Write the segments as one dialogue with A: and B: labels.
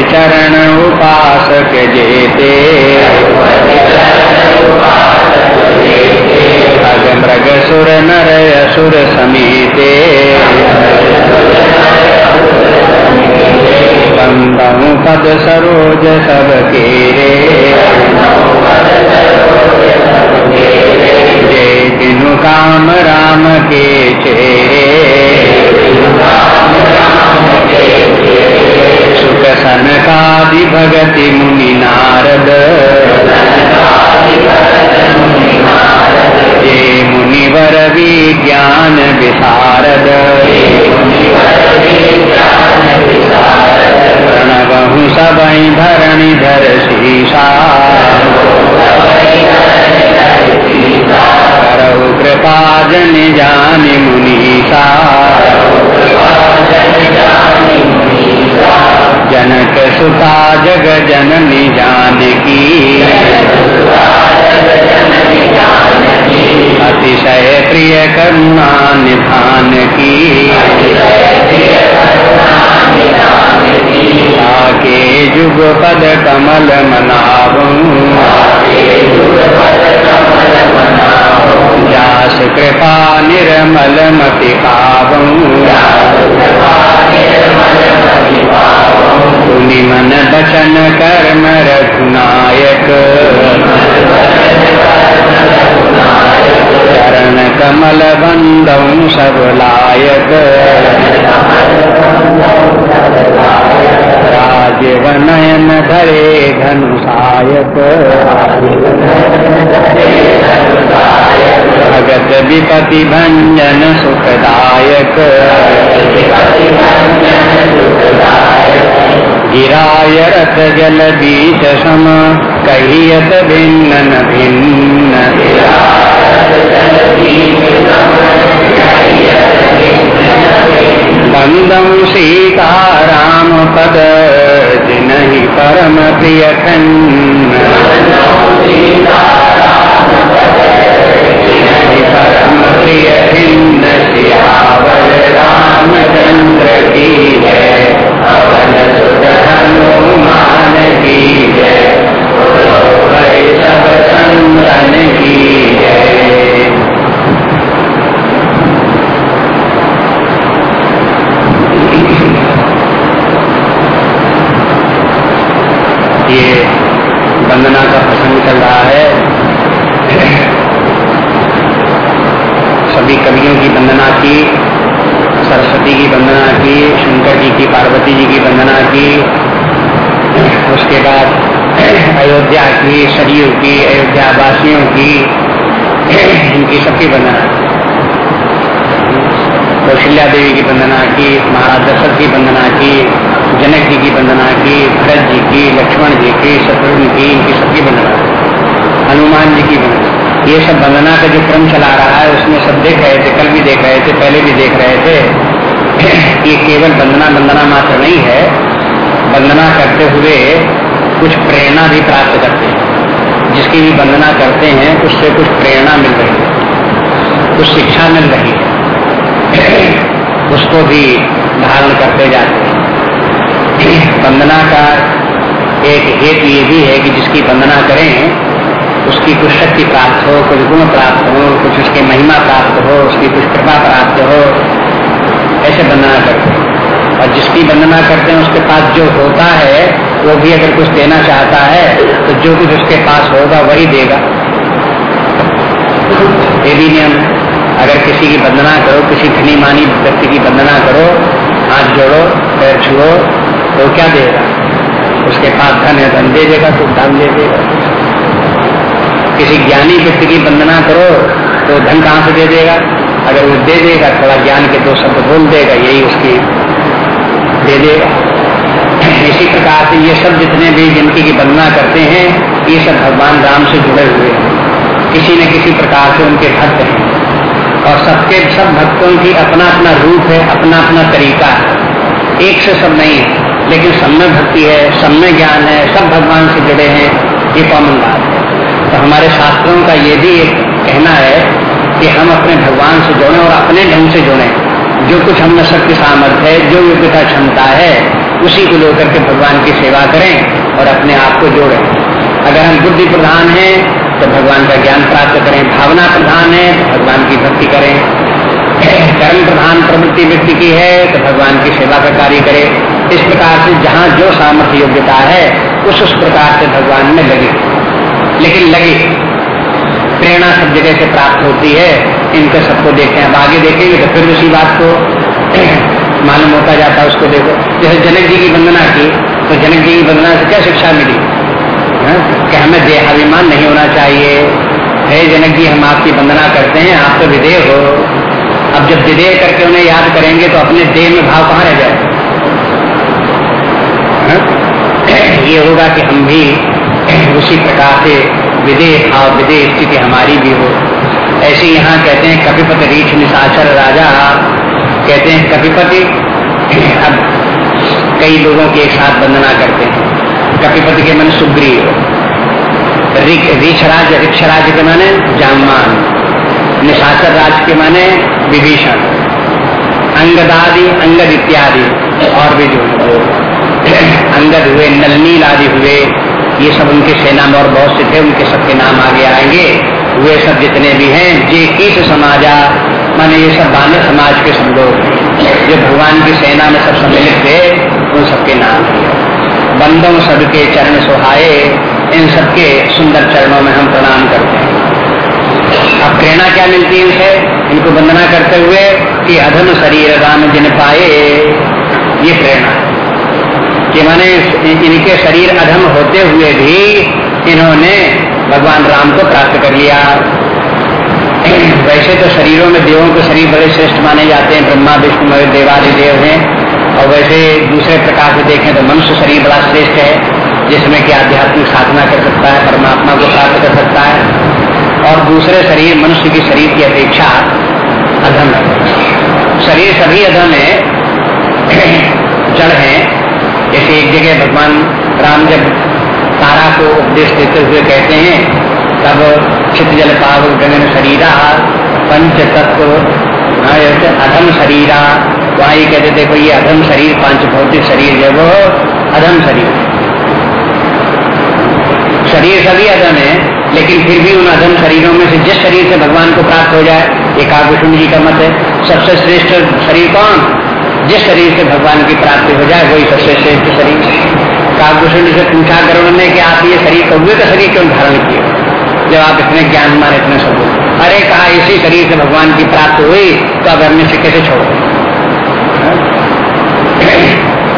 A: चरण उपासक जेते। खग मृग सुर नर असुर समीते पद सरोज सब केरे। जय किनु काम राम के चेरे। सनकादि भगति मुनि नारद। ये मुनिवर विज्ञान विशारद। प्रणवहु सबई धरणि धर करहु कृपा जन जानि मुनीषा। जनक सुता जग जननी जानकी। अतिशय प्रिय करुणा निधान की आके जुग पद कमल मनावूं। व्यास कृपा निर्मल मति पावूं मन बचन कर्म रघुनायक। चरण कमल बंदौ सब लायक। राजीव नयन धरे धनुषायक भगत विपति भंजन सुखदायक। गिराय रथ जल बीच सम, कहियत भिन्न भिन्न। बंदम सीताराम पद, जिनहि परम प्रिय खन्न वंदना का प्रसंग चल रहा है। सभी कवियों की वंदना की, सरस्वती की वंदना की, शंकर जी की, पार्वती जी की वंदना की, उसके बाद अयोध्या की, सरयू की अयोध्या वासियों की, इनकी सबकी वंदना कौशल्या देवी की वंदना की, महाराज दशरथ की वंदना की, जनक जी की वंदना की, भरत जी की, लक्ष्मण जी की, शत्रुघ्न की, इनकी सबकी वंदना हनुमान जी की वंदना ये सब वंदना का जो क्रम चला रहा है, उसमें सब देख रहे थे, कल भी देख रहे थे, पहले भी देख रहे थे। ये केवल वंदना वंदना मात्र नहीं है। वंदना करते हुए कुछ प्रेरणा भी प्राप्त करते हैं। जिसकी भी वंदना करते हैं, उससे कुछ प्रेरणा मिल रही है। कुछ शिक्षा मिल रही है। उसको भी धारण करते जाते हैं। वंदना का एक हेतु ये भी है कि जिसकी वंदना करें उसकी कुछ शक्ति प्राप्त हो, कुछ गुण प्राप्त हो, कुछ उसकी महिमा प्राप्त हो, उसकी कुछ कृपा प्राप्त हो, ऐसे वंदना करते हैं। और जिसकी वंदना करते हैं, उसके पास जो होता है, वो भी अगर कुछ देना चाहता है तो जो कुछ उसके पास होगा, वही देगा। ये भी नियम अगर किसी की वंदना करो, किसी धनी मानी व्यक्ति की वंदना करो, हाथ जोड़ो, पैर छुओ तो क्या देगा? उसके पास धन है धन दे देगा तो दान दे देगा। किसी ज्ञानी व्यक्ति की वंदना करो तो धन कहाँ से दे देगा? अगर वो दे देगा, थोड़ा ज्ञान के दो शब्द बोल देगा, यही उसकी दे देगा। इसी प्रकार से ये सब जितने भी जिनकी की वंदना करते हैं, ये सब भगवान राम से जुड़े हुए हैं। किसी न किसी प्रकार से उनके भक्त हैं। और सबके, सब भक्तों की अपना अपना रूप है अपना अपना तरीका है। एक से सब नहीं है, लेकिन सब में भक्ति है, सब में ज्ञान है, सब भगवान से जुड़े हैं, ये कॉमन बात है। तो हमारे शास्त्रों का ये भी एक कहना है कि हम अपने भगवान से जुड़े और अपने ढंग से जुड़े। जो कुछ हम में शक्ति सामर्थ्य है, जो योग्यता क्षमता है, उसी को लेकर के भगवान की सेवा करें और अपने आप को जोड़ें। अगर हम बुद्धि प्रधान हैं तो भगवान का ज्ञान प्राप्त करें, भावना प्रधान है तो भगवान की भक्ति करें। कर्म प्रधान प्रवृत्ति व्यक्ति की है तो भगवान की सेवा का कार्य करे। इस प्रकार से जहाँ जो सामर्थ्य योग्यता है, उस उस प्रकार से भगवान में लगी। लेकिन लगी। प्रेरणा सब जगह से प्राप्त होती है। इनको सबको देखते हैं। अब आगे देखेंगे तो फिर उसी बात को मालूम होता जाता है उसको देखो। जैसे जनक जी की वंदना की तो जनक जी की वंदना से क्या शिक्षा मिली? हाँ? कि हमें देहाभिमान नहीं होना चाहिए। हे जनक जी, हम आपकी वंदना करते हैं। आप तो विदेह हो। अब जब विदेह करके उन्हें याद करेंगे तो अपने देह में भाव कहाँ रह जाए? हाँ? ये होगा कि हम भी उसी प्रकार से विदेह भाव, विदेह स्थिति हमारी भी हो। ऐसे यहाँ कहते हैं, कपिपत रीछ निशाचर राजा। कहते हैं, कपिपति, अब कई लोगों की एक साथ वंदना करते हैं। कपिपति के मन सुग्री सुग्रीव रीछराज रिक्षराज के माने जामान निशाचर राज के माने विभीषण। अंगदादि, अंगद इत्यादि, और भी जो अंगद हुए, नलनील आदि हुए ये सब उनके सेना में और बहुत से थे, उनके सबके नाम आगे आएँगे। वे सब जितने भी हैं, जे किस समाजा, माने ये सब बानर समाज के सब लोग जो भगवान की सेना में सब सम्मिलित थे, उन सबके नाम बंदों सबके चरण सुहाए, इन सबके सुंदर चरणों में हम प्रणाम करते हैं। अब प्रेरणा क्या मिलती है इनसे इनको वंदना करते हुए कि अधम शरीर राम जिन पाए, ये प्रेरणा। कि माने इनके शरीर अधम होते हुए भी इन्होंने भगवान राम को प्राप्त कर लिया। वैसे तो शरीरों में देवों के शरीर बड़े श्रेष्ठ माने जाते हैं, ब्रह्मा, विष्णु देवादि देव हैं। और वैसे दूसरे प्रकार से देखें तो मनुष्य शरीर बड़ा श्रेष्ठ है, जिसमें कि आध्यात्मिक साधना कर सकता है, परमात्मा को प्राप्त कर सकता है। और दूसरे शरीर, मनुष्य की शरीर की अपेक्षा अधम है। शरीर सभी अधम है, जड़ है। जैसे एक जगह भगवान राम जब तारा को उपदेश देते हुए कहते हैं, तब चित जल पाव गगन शरीरा, पंच तत्व अधम शरीरा। वहाँ ये कहते, देखो, ये अधम शरीर, पाँच भौतिक शरीर जो वो अधम शरीर शरीर सभी अधम है, लेकिन फिर भी उन अधम शरीरों में से जिस शरीर से भगवान को प्राप्त हो जाए ये काकुशुंड जी का मत है, सबसे श्रेष्ठ शरीर कौन? जिस शरीर से भगवान की प्राप्ति हो जाए, वही सबसे श्रेष्ठ शरीर। काकुशुंड से पूछा करो उन्होंने कि आप ये शरीर कौए का शरीर क्यों धारण किए? जब आप इतने ज्ञान मारे इतने सब अरे, कहा इसी शरीर से भगवान की प्राप्त हुई तो अब हमने से कैसे छोड़ो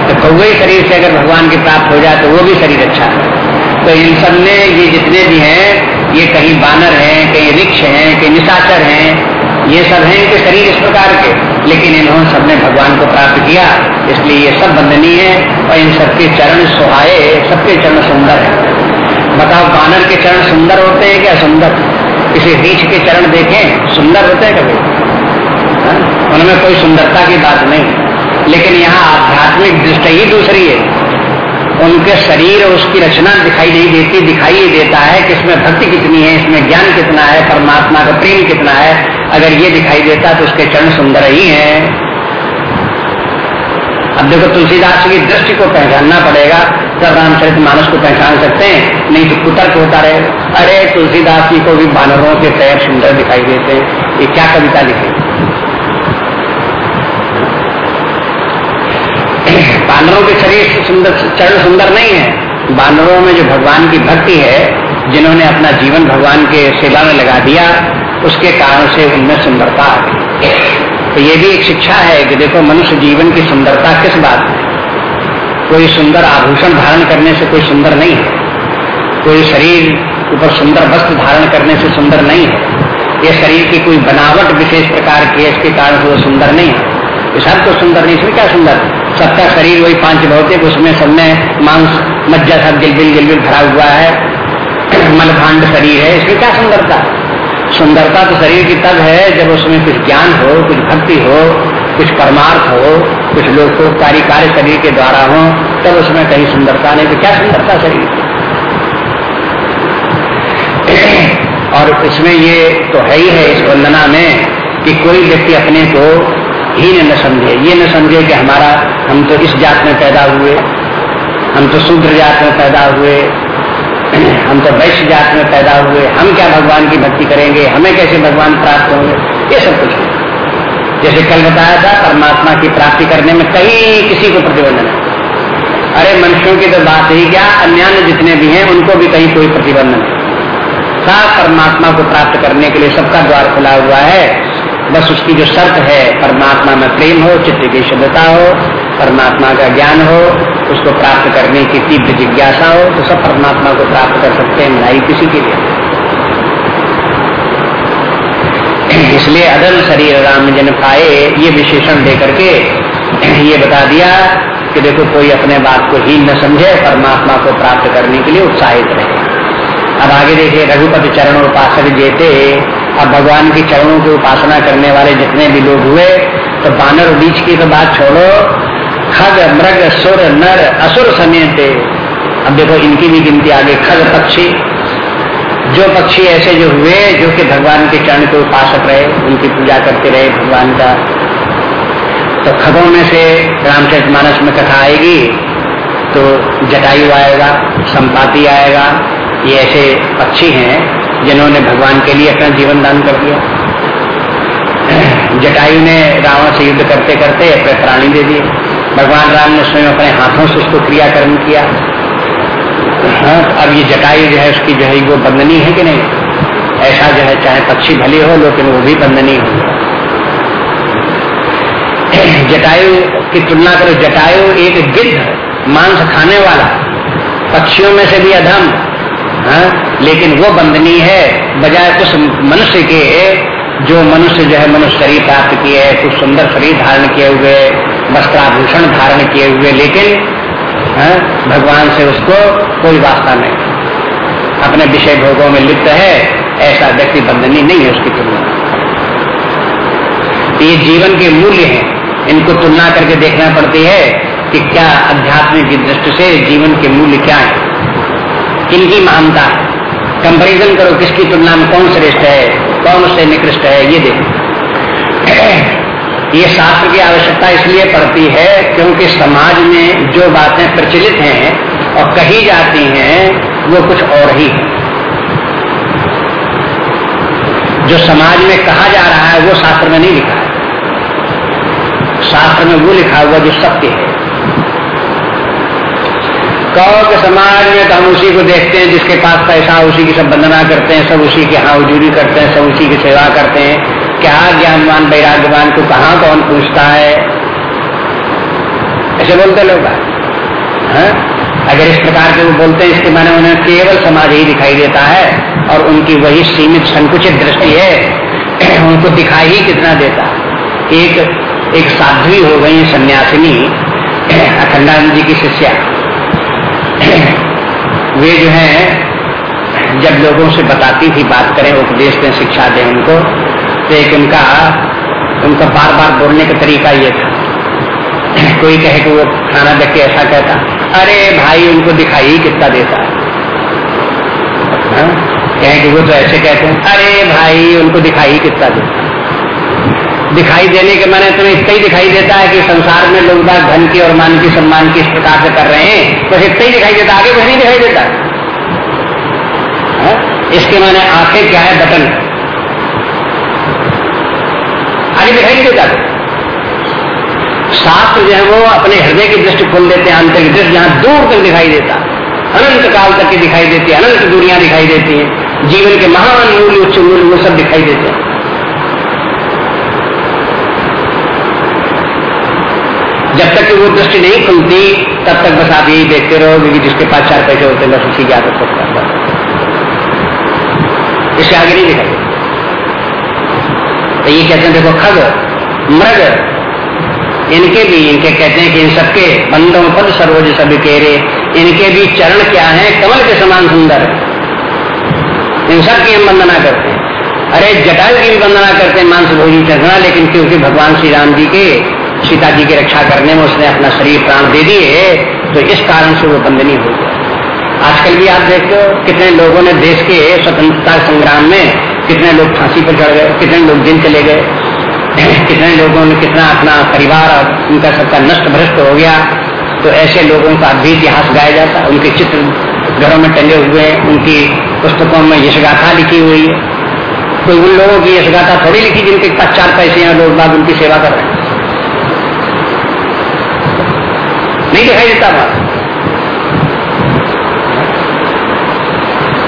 A: तो कौवे शरीर से अगर भगवान की प्राप्त हो जाए तो वो भी शरीर अच्छा है। तो इन सबने ये जितने भी हैं, ये कहीं बानर हैं, कहीं रिक्ष हैं, कहीं निशाचर हैं ये सब हैं इनके शरीर इस प्रकार के। लेकिन इन्होंने सबने भगवान को प्राप्त किया, इसलिए ये सब बंदनीय है और इन सबके चरण सुहाए सबके चरण सुंदर है। बताओ, बानर के चरण सुंदर होते हैं क्या सुंदर? किसी रीछ के चरण देखें, सुंदर होते हैं कभी? हाँ? उनमें कोई सुंदरता की बात नहीं। लेकिन यहाँ आध्यात्मिक दृष्टि ही दूसरी है। उनके शरीर और उसकी रचना दिखाई नहीं देती, दिखाई देता है कि इसमें भक्ति कितनी है, इसमें ज्ञान कितना है, परमात्मा का प्रेम कितना है अगर ये दिखाई देता तो उसके चरण सुंदर ही हैं। अब देखो तुलसीदास की दृष्टि को पहचानना पड़ेगा तब रामचरित मानस को पहचान सकते हैं, नहीं तो कुतर्क होता रहे। अरे तुलसीदास जी को भी बानरों के पैर सुंदर दिखाई देते हैं ये क्या कविता लिखी? बानरों के शरीर सुंदर, चरण सुंदर नहीं है। बानरों में जो भगवान की भक्ति है, जिन्होंने अपना जीवन भगवान के सेवा में लगा दिया उसके कारण से उनमें सुंदरता आ गई। तो ये भी एक शिक्षा है कि देखो, मनुष्य जीवन की सुंदरता किस बात में? कोई सुंदर आभूषण धारण करने से कोई सुंदर नहीं है। कोई शरीर ऊपर सुंदर वस्त्र धारण करने से सुंदर नहीं है। ये शरीर की कोई बनावट विशेष प्रकार की है, इसके कारण से वो सुंदर नहीं है। सब तो सुंदर नहीं, इसमें क्या सुंदर? सबका शरीर वही पाँच भौतिक, उसमें सबने मांस, मज्जा सब गिलबिल गिलबिल भरा हुआ है। मलभांड शरीर है, इसमें क्या सुंदरता? सुंदरता तो शरीर की तब है जब उसमें कुछ ज्ञान हो, कुछ भक्ति हो, कुछ परमार्थ हो, कुछ लोग को कार्य कार्य शरीर के द्वारा हो, तब उसमें कहीं सुंदरता नहीं। तो क्या सुंदरता शरीर और इसमें ये तो है ही है इस वंदना में कि कोई व्यक्ति अपने को हीन न समझे। ये न समझे कि हमारा, हम तो इस जात में पैदा हुए, हम तो शूद्र जात में पैदा हुए हम तो वैश्य जात में पैदा हुए, हम क्या भगवान की भक्ति करेंगे, हमें कैसे भगवान प्राप्त होंगे? ये सब कुछ जैसे कल बताया था, परमात्मा की प्राप्ति करने में कहीं किसी को प्रतिबंध नहीं। अरे मनुष्यों की तो बात ही क्या अन्य जितने भी हैं, उनको भी कहीं कोई प्रतिबंध नहीं। सब परमात्मा को प्राप्त करने के लिए सबका द्वार खुला हुआ है। बस उसकी जो शर्त है, परमात्मा में प्रेम हो, चित्त की शुद्धता हो परमात्मा का ज्ञान हो, उसको प्राप्त करने की तीव्र जिज्ञासा हो तो सब परमात्मा को प्राप्त कर सकते हैं भाई किसी के लिए। इसलिए अदल शरीर राम जन पाए, ये विशेषण दे करके ये बता दिया कि देखो, कोई अपने बात को ही न समझे, परमात्मा को प्राप्त करने के लिए उत्साहित रहे। अब आगे देखिए, रघुपति चरण उपासक जेते, अब भगवान के चरणों की उपासना करने वाले जितने भी लोग हुए तो बानर बीच की तो बात छोड़ो खग मृग सुर नर असुर समेत अब देखो इनकी भी गिनती आगे खग पक्षी जो पक्षी ऐसे जो हुए जो कि भगवान के चरण के उपासक रहे उनकी पूजा करते रहे भगवान का तो खगों में से रामचरित मानस में कथा आएगी तो जटायु आएगा संपाति आएगा ये ऐसे पक्षी हैं जिन्होंने भगवान के लिए अपना जीवन दान कर दिया जटायु ने रावण से युद्ध करते करते अपने प्राणी दे दिए भगवान राम ने स्वयं अपने हाथों से उसको क्रियाकर्म किया। हाँ अब ये जटायु जो है, उसकी जो है, वो बंदनी है कि नहीं? ऐसा जो है, चाहे पक्षी भले हो, लेकिन वो भी बंदनी हो। जटायु की तुलना करो, जटायु एक गिद्ध, मांस खाने वाला। पक्षियों में से भी अधम। हाँ? लेकिन वो बंदनी है, बजाय कुछ मनुष्य के, जो मनुष्य जो है, मनुष्य शरीर प्राप्त किए, कुछ सुंदर शरीर धारण किए हुए वस्त्राभूषण धारण किए हुए, लेकिन हाँ? भगवान से उसको कोई वास्ता नहीं। अपने विषय भोगों में लिप्त है, ऐसा व्यक्ति बंधनी नहीं है उसकी तुलना। ये जीवन के मूल्य हैं। इनको तुलना करके देखना पड़ती है कि क्या अध्यात्मिक की दृष्टि से जीवन के मूल्य क्या है। किनकी महानता है? कंपेरिजन करो किसकी तुलना में कौन श्रेष्ठ है, कौन उससे निकृष्ट है, ये देखो। ये शास्त्र की आवश्यकता इसलिए पड़ती है क्योंकि समाज में जो बातें प्रचलित हैं और कही जाती हैं, वो कुछ और ही है। जो समाज में कहा जा रहा है, वो शास्त्र में नहीं लिखा है। शास्त्र में वो लिखा हुआ जो सत्य है। कहो के समाज में तो हम उसी को देखते हैं, जिसके पास पैसा, उसी की सब वंदना करते हैं, सब उसी के यहाँ उजूरी करते हैं, सब उसी की सेवा करते हैं। क्या ज्ञानवान, वैराग्यवान को कहा कौन पूछता है? ऐसे बोलते लोग हाँ? अगर इस प्रकार के वो बोलते हैं, इसके माने उन्हें केवल समाज ही दिखाई देता है और उनकी वही सीमित संकुचित दृष्टि है, उनको दिखाई ही कितना देता। एक एक साध्वी हो गई सन्यासिनी, अखंडानंद जी की शिष्या। वे जो है, जब लोगों से बताती थी बात करें, उपदेश दें, शिक्षा दें उनको तो एक उनका उनका बार बार बोलने का तरीका ये था। कोई कहे कि वो खाना देख के ऐसा कहता, अरे भाई, उनको दिखाई कितना देता? है? हाँ? कहे कि वो तो ऐसे कहते हैं, अरे भाई, उनको दिखाई कितना देता? दिखाई देने के माने तुम्हें इतना ही दिखाई देता है कि संसार में लोग बात धन की और मान की, सम्मान की इस प्रकार से कर रहे हैं, बस इतना ही दिखाई देता, आगे कुछ नहीं दिखाई देता। है? इसके माने आँखें क्या है, बटन? आगे दिखाई नहीं देता शास्त्र जो है वो अपने हृदय की दृष्टि खोल देते हैं आंतरिक दृष्टि जहाँ दूर तक दिखाई देता। अनंत काल तक की दिखाई देती है, अनंत दुनिया दिखाई देती है। जीवन के महान मूल्य, उच्च मूल्य, वो सब दिखाई देते हैं। जब तक वो दृष्टि नहीं खुलती, तब तक बस आप यही देखते रहो कि जिसके पास चार पैसे होते हैं, बस उसी की आदत इससे आगे नहीं दिखाई। तो ये कहते हैं, देखो, खग, मृग, इनके भी, इनके कहते हैं कि इन सबके बंदों पद सरोज सभी केरे, इनके भी चरण क्या है? कमल के समान सुंदर। इन सब की हम वंदना करते हैं। अरे जटायु की भी वंदना करते हैं मांस भोजी चढ़ना, लेकिन क्योंकि भगवान श्री राम जी के, सीता जी की रक्षा करने में उसने अपना शरीर प्राण दे दिए तो इस कारण से वो बंदनी हो गया। आजकल भी आप देखते हो, कितने लोगों ने देश के स्वतंत्रता संग्राम में कितने लोग फांसी पर चढ़ गए, कितने लोग जेल चले गए, कितने लोगों ने कितना अपना परिवार और उनका सबका नष्ट भ्रष्ट हो गया तो ऐसे लोगों का भी इतिहास गाया जाता उनके चित्र घरों में टंगे हुए हैं, उनकी पुस्तकों में यशगाथा लिखी हुई है। कोई उन लोगों की यशगाथा थोड़ी लिखी जिनके पास चार पैसे हैं लोग बाग उनकी सेवा कर रहे हैं? नहीं दिखाई देता बात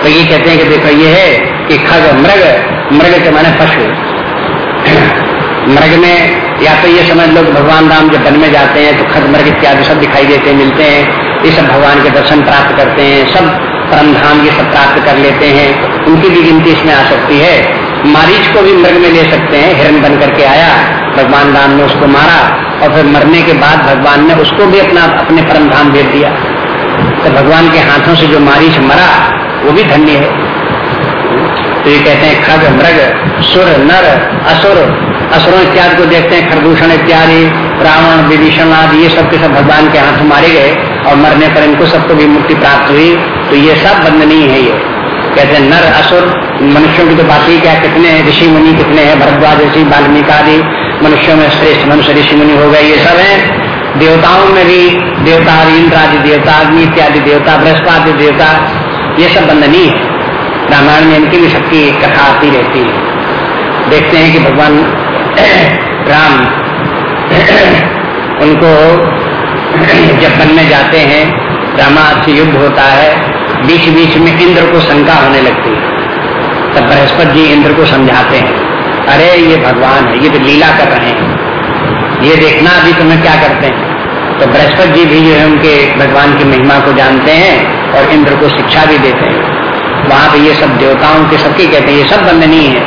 A: तो ये कहते हैं कि देखो, ये है कि खग मृग मृग के माने पशु। मृग में या तो ये समझ लो भगवान राम जब वन में जाते हैं तो खग, मृग इत्यादि सब दिखाई देते हैं, मिलते हैं। ये सब भगवान के दर्शन प्राप्त करते हैं, सब परम धाम ये सब प्राप्त कर लेते हैं। उनकी भी गिनती इसमें आ सकती है। मारीच को भी मृग में ले सकते हैं, हिरण बन करके आया, भगवान राम ने उसको मारा, और फिर मरने के बाद भगवान ने उसको भी अपना, अपने परम धाम भेज दिया। तो भगवान के हाथों से जो मारीच मरा, वो भी धन्य है। तो ये कहते हैं खग, मृग, सुर, नर, असुर। असुरों इत्यादि को देखते हैं खरदूषण इत्यादि, रावण, विभीषण आदि, ये सब के सब भगवान के हाथ मारे गए और मरने पर इनको सबको भी मुक्ति प्राप्त हुई। तो ये सब बंदनीय है ये। कहते हैं, नर, असुर, मनुष्यों की तो बात ही क्या कितने हैं? ऋषि मुनि कितने हैं? भरद्वाज ऋषि, वाल्मीकि आदि, मनुष्यों में श्रेष्ठ मनुष्य ऋषि मुनि हो गए, ये सब है। देवताओं में भी देवता इंद्र आदि देवता, अग्नि इत्यादि देवता, बृहस्पति देवता, ये सब बंदनीय है। रामायण में इनकी भी सबकी कथा आती रहती है। देखते हैं कि भगवान राम उनको जब वन में जाते हैं रामाद से युद्ध होता है बीच बीच में इंद्र को शंका होने लगती है। तब बृहस्पति जी इंद्र को समझाते हैं, अरे, ये भगवान है, ये तो लीला कर रहे हैं। ये देखना अभी तुम्हें क्या करते हैं? तो बृहस्पति जी भी जो है उनके भगवान की महिमा को जानते हैं और इंद्र को शिक्षा भी देते हैं। वहाँ पे ये सब देवताओं के सबके कहते हैं, ये सब बंदनीय है,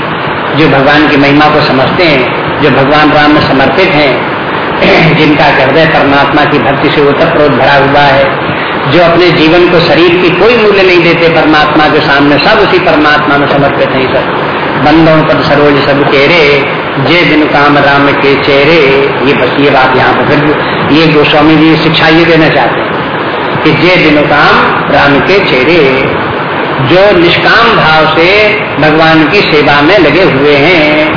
A: जो भगवान की महिमा को समझते हैं, जो भगवान राम में समर्पित हैं, जिनका हृदय परमात्मा की भक्ति से ओतप्रोत भरा हुआ है, जो अपने जीवन को शरीर की कोई मूल्य नहीं देते, परमात्मा के सामने सब उसी परमात्मा में समर्पित है, सब। बंदों पद सरोज सब चेहरे जे बिन काम राम के चेहरे ये बस ये बात यहाँ पर फिर ये गोस्वामी जी शिक्षा ये देना चाहते हैं कि जे बिन काम राम के चेहरे जो निष्काम भाव से भगवान की सेवा में लगे हुए हैं,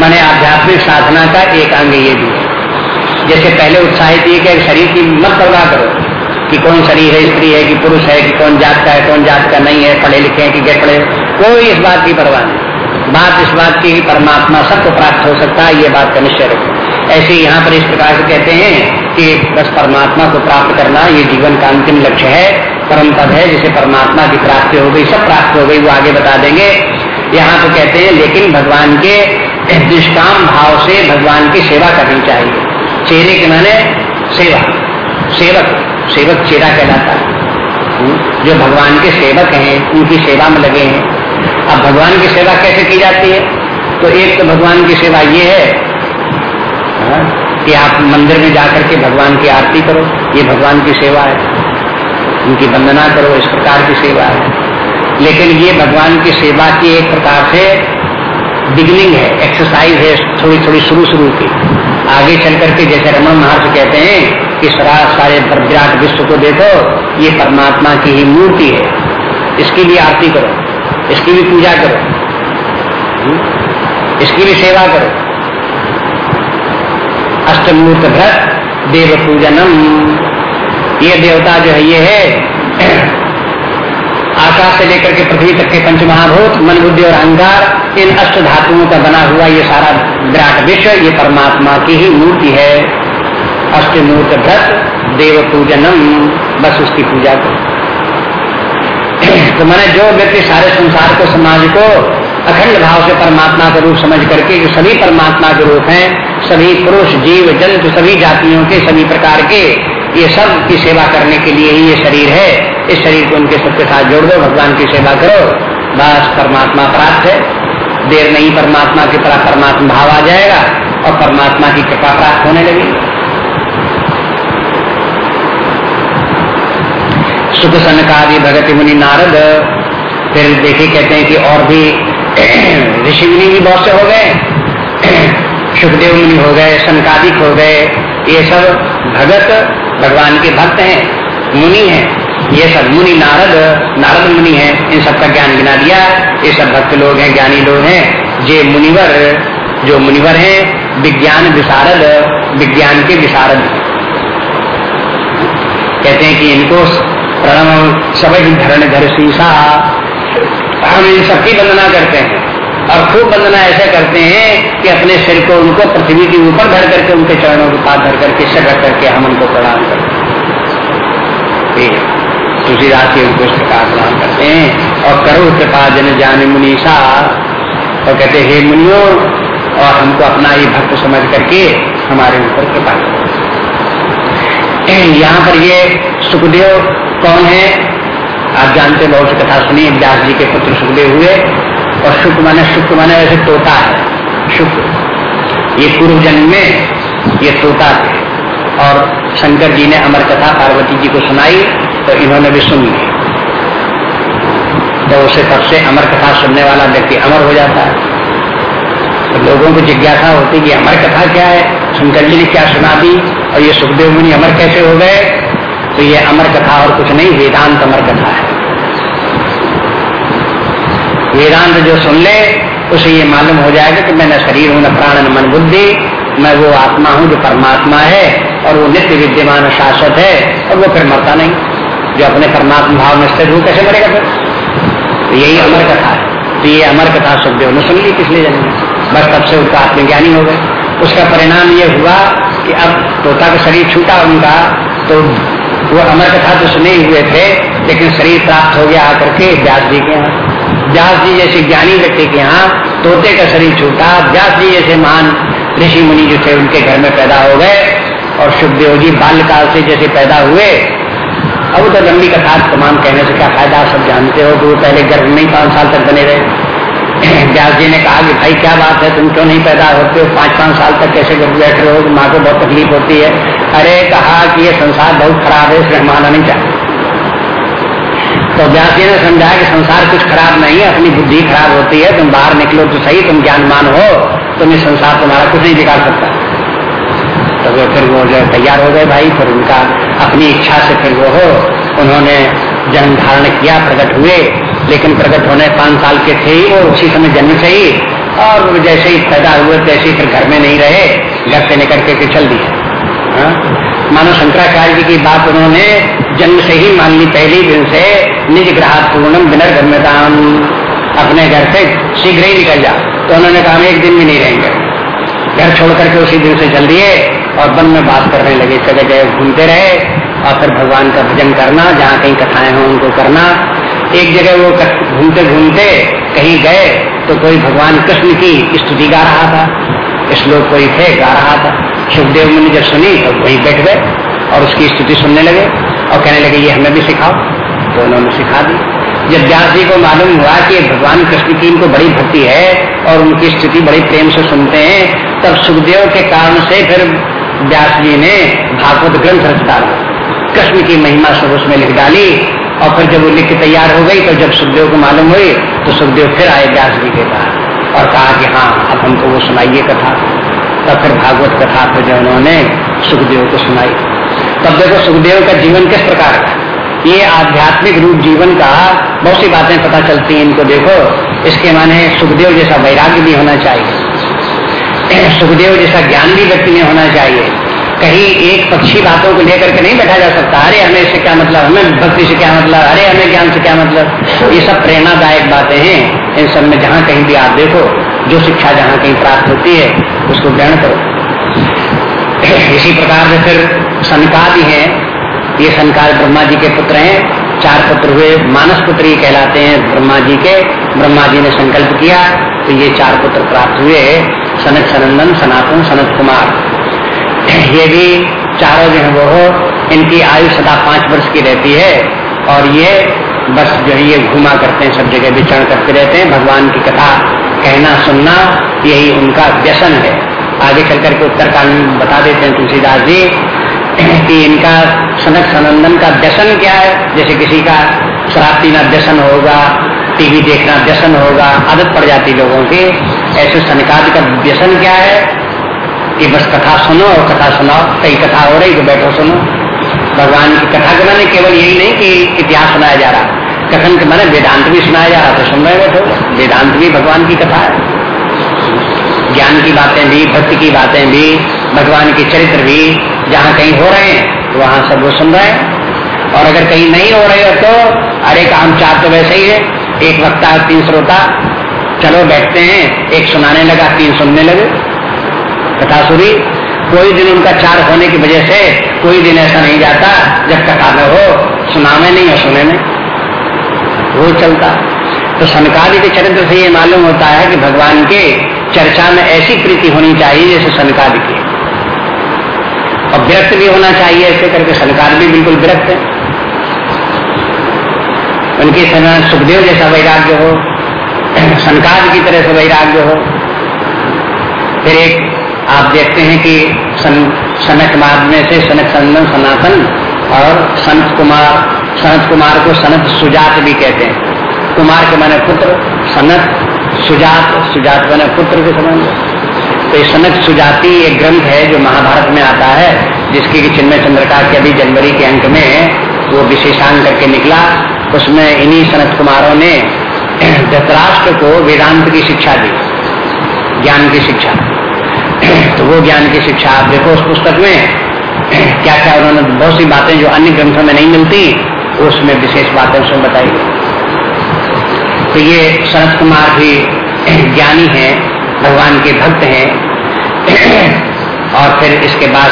A: माने आध्यात्मिक साधना का एक अंग ये भी है। जैसे पहले उत्साहित ये कि शरीर की मत परवाह करो, कि कौन शरीर है, स्त्री है, कि पुरुष है, कि कौन जात का है, कौन जात का नहीं है, पढ़े लिखे हैं कि गए पढ़े, कोई इस बात की परवाह नहीं। बात इस बात की परमात्मा सबको प्राप्त हो सकता है, ये बात का निश्चय रखो। ऐसे यहाँ पर इस प्रकार से कहते हैं कि बस परमात्मा को प्राप्त करना ये जीवन का अंतिम लक्ष्य है परम पद है जिसे परमात्मा की प्राप्ति हो गई सब प्राप्त हो गई वो आगे बता देंगे। यहाँ तो कहते हैं लेकिन भगवान के निष्काम भाव से भगवान की सेवा करनी चाहिए। चेहरे के माने सेवा सेवक सेवक चेहरा कहलाता है। जो भगवान के सेवक हैं उनकी सेवा में लगे हैं। अब भगवान की सेवा कैसे की जाती है? तो एक तो भगवान की सेवा ये है हाँ, कि आप मंदिर में जाकर के भगवान की आरती करो ये भगवान की सेवा है। उनकी वंदना करो, इस प्रकार की सेवा है। लेकिन ये भगवान की सेवा की एक प्रकार से बिगनिंग है एक्सरसाइज है थोड़ी थोड़ी शुरू शुरू की। आगे चल करके जैसे रमन महर्षि कहते हैं कि सरा सारे विराट विश्व को देखो, ये परमात्मा की ही मूर्ति है। इसकी भी आरती करो, इसकी भी पूजा करो हम्म? इसकी भी सेवा करो। अष्टमूर्त भ्रत देव पूजनम ये देवता जो है, ये है। आकाश से लेकर के पृथ्वी तक के पंच महाभूत मन, बुद्धि और अहंकार, इन अष्ट धातुओं का बना हुआ ये सारा विराट विश्व, ये परमात्मा की ही मूर्ति है। अष्टमूर्त व्रत, देव पूजनम, बस उसकी पूजा करो तो मैंने जो व्यक्ति सारे संसार को, समाज को अखंड भाव से परमात्मा का रूप समझ करके, जो सभी परमात्मा के रूप हैं, सभी पुरुष, जीव, जंतु, सभी जातियों के, सभी प्रकार के ये सब की सेवा करने के लिए ही ये शरीर है। इस शरीर को उनके सबके साथ जोड़ दो, भगवान की सेवा करो। बस परमात्मा प्राप्त है। देर नहीं परमात्मा की तरह परमात्मा भाव आ जाएगा और परमात्मा की कृपा प्राप्त होने लगेगी सुख सनकादि भगत मुनि नारद, फिर देखे कहते हैं कि और भी ऋषि मुनि भी बहुत से हो गए। सुखदेव मुनि हो गए सनकादिक हो गए। ये सब भगत भगवान के भक्त हैं, मुनि हैं। ये सब मुनि नारद नारद मुनि है। इन सबका ज्ञान गिना दिया। ये सब भक्त लोग हैं, ज्ञानी लोग हैं। ये मुनिवर, जो मुनिवर हैं, विज्ञान विशारद, विज्ञान के विशारद। कहते हैं कि इनको प्रणम सब धरण धर शीशा हम इन सबकी वंदना करते हैं। और खूब वंदना ऐसे करते हैं कि अपने सिर को उनको पृथ्वी के ऊपर धर करके, उनके चरणों के पास धर करके सिर रख करके हम उनको प्रणाम करते हैं। तुलसीदास के उनको इस प्रकार प्रणाम करते हैं और करो कृपा जन जान मुनीषा और कहते, हे मुनियो, और हमको अपना ही भक्त समझ करके हमारे ऊपर कृपा यहाँ पर ये सुखदेव कौन है? आप जानते बहुत सी कथा सुनी, व्यास जी के पुत्र सुखदेव हुए। और शुक्र माने शुक्र माने वैसे तोता है। शुक्र। ये पूर्व जन्म में ये तोता थे। और शंकर जी ने अमर कथा पार्वती जी को सुनाई तो इन्होंने भी सुन ली। तो उसे तब से अमर कथा सुनने वाला व्यक्ति अमर हो जाता है। तो लोगों को जिज्ञासा होती कि अमर कथा क्या है? शंकर जी ने क्या सुना दी? और ये सुखदेव मुनि अमर कैसे हो गए? तो ये अमर कथा और कुछ नहीं, वेदांत अमर कथा है। वेदांत जो सुन ले, उसे ये मालूम हो जाएगा कि मैं न शरीर हूँ, न प्राण, न मन बुद्धि, मैं वो आत्मा हूँ जो परमात्मा है, और वो नित्य विद्यमान शाश्वत है, और वो फिर मरता नहीं। जो अपने परमात्मा भाव में स्थित हूँ कैसे मरेगा फिर? तो यही अमर कथा है। तो ये अमर कथा सुखदेव ने सुन ली पिछले जन्म में। बस तब से उनका आत्मज्ञानी हो गए। उसका परिणाम ये हुआ कि अब तोता का शरीर छूटा उनका तो वो अमर कथा तो सुने हुए थे, लेकिन शरीर प्राप्त हो गया आकर के व्यास जी के यहाँ। व्यास जी जैसे ज्ञानी व्यक्ति के यहाँ तोते का शरीर छूटा, व्यास जी जैसे महान ऋषि मुनि जो थे, उनके घर में पैदा हो गए और सुखदेव जी बाल्यकाल से जैसे पैदा हुए। अब तो लंबी कथा तमाम कहने से क्या फ़ायदा सब जानते हो कि वो पहले गर्भ में ही पाँच साल तक बने रहे। व्यास जी ने कहा कि भाई, क्या बात है, तुम क्यों नहीं पैदा होते हो? पाँच पाँच साल तक कैसे बैठ रहे हो माँ को बहुत तकलीफ़ होती है। अरे, कहा कि ये संसार बहुत खराब है इसमें माना नहीं चाहिए तो व्यास ने समझाया कि संसार कुछ खराब नहीं है, अपनी बुद्धि खराब होती है, तुम बाहर निकलो तो सही, तुम ज्ञानमान हो तुम ये संसार तुम्हारा कुछ नहीं बिगाड़ सकता तो वे फिर वो जो तैयार हो गए भाई, फिर उनका अपनी इच्छा से फिर वो हो, उन्होंने जन्म धारण किया, प्रकट हुए, लेकिन प्रकट होने पाँच साल के थे ही, वो उसी समय जन्म से ही, और जैसे ही पैदा हुए, तैसे ही फिर घर में नहीं रहे, घर से निकल के चल दिए हाँ? मानो शंकराचार्य जी की बात उन्होंने जन्म से ही मान ली, पहली दिन से निज ग्राहक पूर्णम विनर धर्मताम अपने घर से शीघ्र ही निकल जा। तो उन्होंने कहा एक दिन भी नहीं रहेंगे। घर छोड़ करके उसी दिन से चल दिए और वन में बात करने लगे। जगह जगह घूमते रहे और फिर भगवान का भजन करना, जहाँ कहीं कथाएँ हो उनको करना। एक जगह वो घूमते घूमते कहीं गए तो कोई भगवान कृष्ण की स्तुति गा रहा था। श्लोक कोई थे, गा रहा था। सुखदेव मुनि जब सुनी तो वहीं बैठ गए और उसकी स्तुति सुनने लगे और कहने लगे, ये हमें भी सिखाओ। तो उन्होंने सिखा दी। जब व्यास जी को मालूम हुआ कि भगवान कृष्ण की इनको बड़ी भक्ति है और उनकी स्थिति बड़ी प्रेम से सुनते हैं, तब सुखदेव के कारण से फिर व्यास जी ने भागवत ग्रंथ रच डाला। कृष्ण की महिमा सब उसमें लिख डाली और फिर जब वो लिख तैयार हो गई तो जब सुखदेव को मालूम हुई तो सुखदेव फिर आए व्यास जी के पास और कहा कि हाँ अब हमको वो सुनाइए कथा। तब फिर भागवत कथा फिर जो उन्होंने सुखदेव को सुनाई। तब देखो सुखदेव का जीवन किस प्रकार का ये आध्यात्मिक रूप जीवन का बहुत सी बातें पता चलती हैं, इनको देखो। इसके माने सुखदेव जैसा वैराग्य भी होना चाहिए। सुखदेव जैसा ज्ञान भी व्यक्ति में होना चाहिए। कहीं एक पक्षी बातों को लेकर के नहीं बैठा जा सकता। अरे, हमें इससे क्या मतलब? हमें भक्ति से क्या मतलब? अरे, हमें ज्ञान से क्या मतलब? ये सब प्रेरणादायक बातें हैं। इन सब में जहाँ कहीं भी आप देखो, जो शिक्षा जहाँ कहीं प्राप्त होती है, उसको ग्रहण करो। इसी प्रकार से फिर सनकादि है। ये सनकाद ब्रह्मा जी के पुत्र हैं। चार पुत्र हुए, मानस पुत्र ही कहलाते हैं ब्रह्मा जी के। ब्रह्मा जी ने संकल्प किया तो ये चार पुत्र प्राप्त हुए सनक सनंदन, सनातन, सनत कुमार। ये भी चारों जो है वो इनकी आयु सदा पाँच वर्ष की रहती है। और ये बस जो है, ये घुमा करते हैं, सब जगह विचरण करते रहते हैं। भगवान की कथा, कहना, सुनना, यही उनका व्यसन है। आगे चल करके उत्तरकांड बता देते हैं तुलसीदास जी। कि इनका सनक सनंदन का व्यसन क्या है? जैसे किसी का शराब पीना व्यसन होगा, टीवी देखना व्यसन होगा, आदत पड़ जाती लोगों की। ऐसे सनकादि का व्यसन क्या है? कि बस कथा सुनो और कथा सुनाओ। कई कथा हो रही तो बैठो सुनो। भगवान की कथा के मैंने केवल यही नहीं कि इतिहास सुनाया जा रहा कथन के मैंने वेदांत भी सुनाया जा रहा तो सुन रहे बैठो। वेदांत भी भगवान की कथा है। ज्ञान की बातें भी, भक्ति की बातें भी, भगवान के चरित्र भी जहाँ कहीं हो रहे हैं तो वहाँ सब वो सुन रहे हैं। और अगर कहीं नहीं हो रहे हो तो अरे काम चार तो वैसे ही है। एक वक्ता, तीन श्रोता, चलो बैठते हैं। एक सुनाने लगा, तीन सुनने लगे। कथा सुनी कोई दिन उनका चार होने की वजह से कोई दिन ऐसा नहीं जाता जब कथा में हो, सुनावे नहीं और सुने में वो चलता। तो सनकादि के चरित्र से ये मालूम होता है कि भगवान के चर्चा में ऐसी प्रीति होनी चाहिए जैसे सनकादि की। और विरक्त भी होना चाहिए ऐसे करके सनकार भी बिल्कुल विरक्त है। उनके समय सुखदेव जैसा वैराग्य हो सनकाद की तरह से वैराग्य हो। फिर एक आप देखते हैं कि सन, सनक मार्ग में से सनक संदन सनातन और संत कुमार सनत कुमार को सनत सुजात भी कहते हैं। कुमार के माने पुत्र सनत सुजात सुजात बने पुत्र के समझ तो सनक सुजाति एक ग्रंथ है जो महाभारत में आता है, जिसकी कि चिन्मय चंद्रका के अभी जनवरी के अंक में वो विशेषांक करके निकला। उसमें इन्हीं सनत कुमारों ने धतराष्ट्र को वेदांत की शिक्षा दी, ज्ञान की शिक्षा। तो वो ज्ञान की शिक्षा, आप देखो उस पुस्तक में क्या क्या उन्होंने, बहुत सी बातें जो अन्य ग्रंथों में नहीं मिलती, उसमें विशेष बातें उसमें बताई तो ये शरद कुमार भी ज्ञानी हैं, भगवान के भक्त हैं। और फिर इसके बाद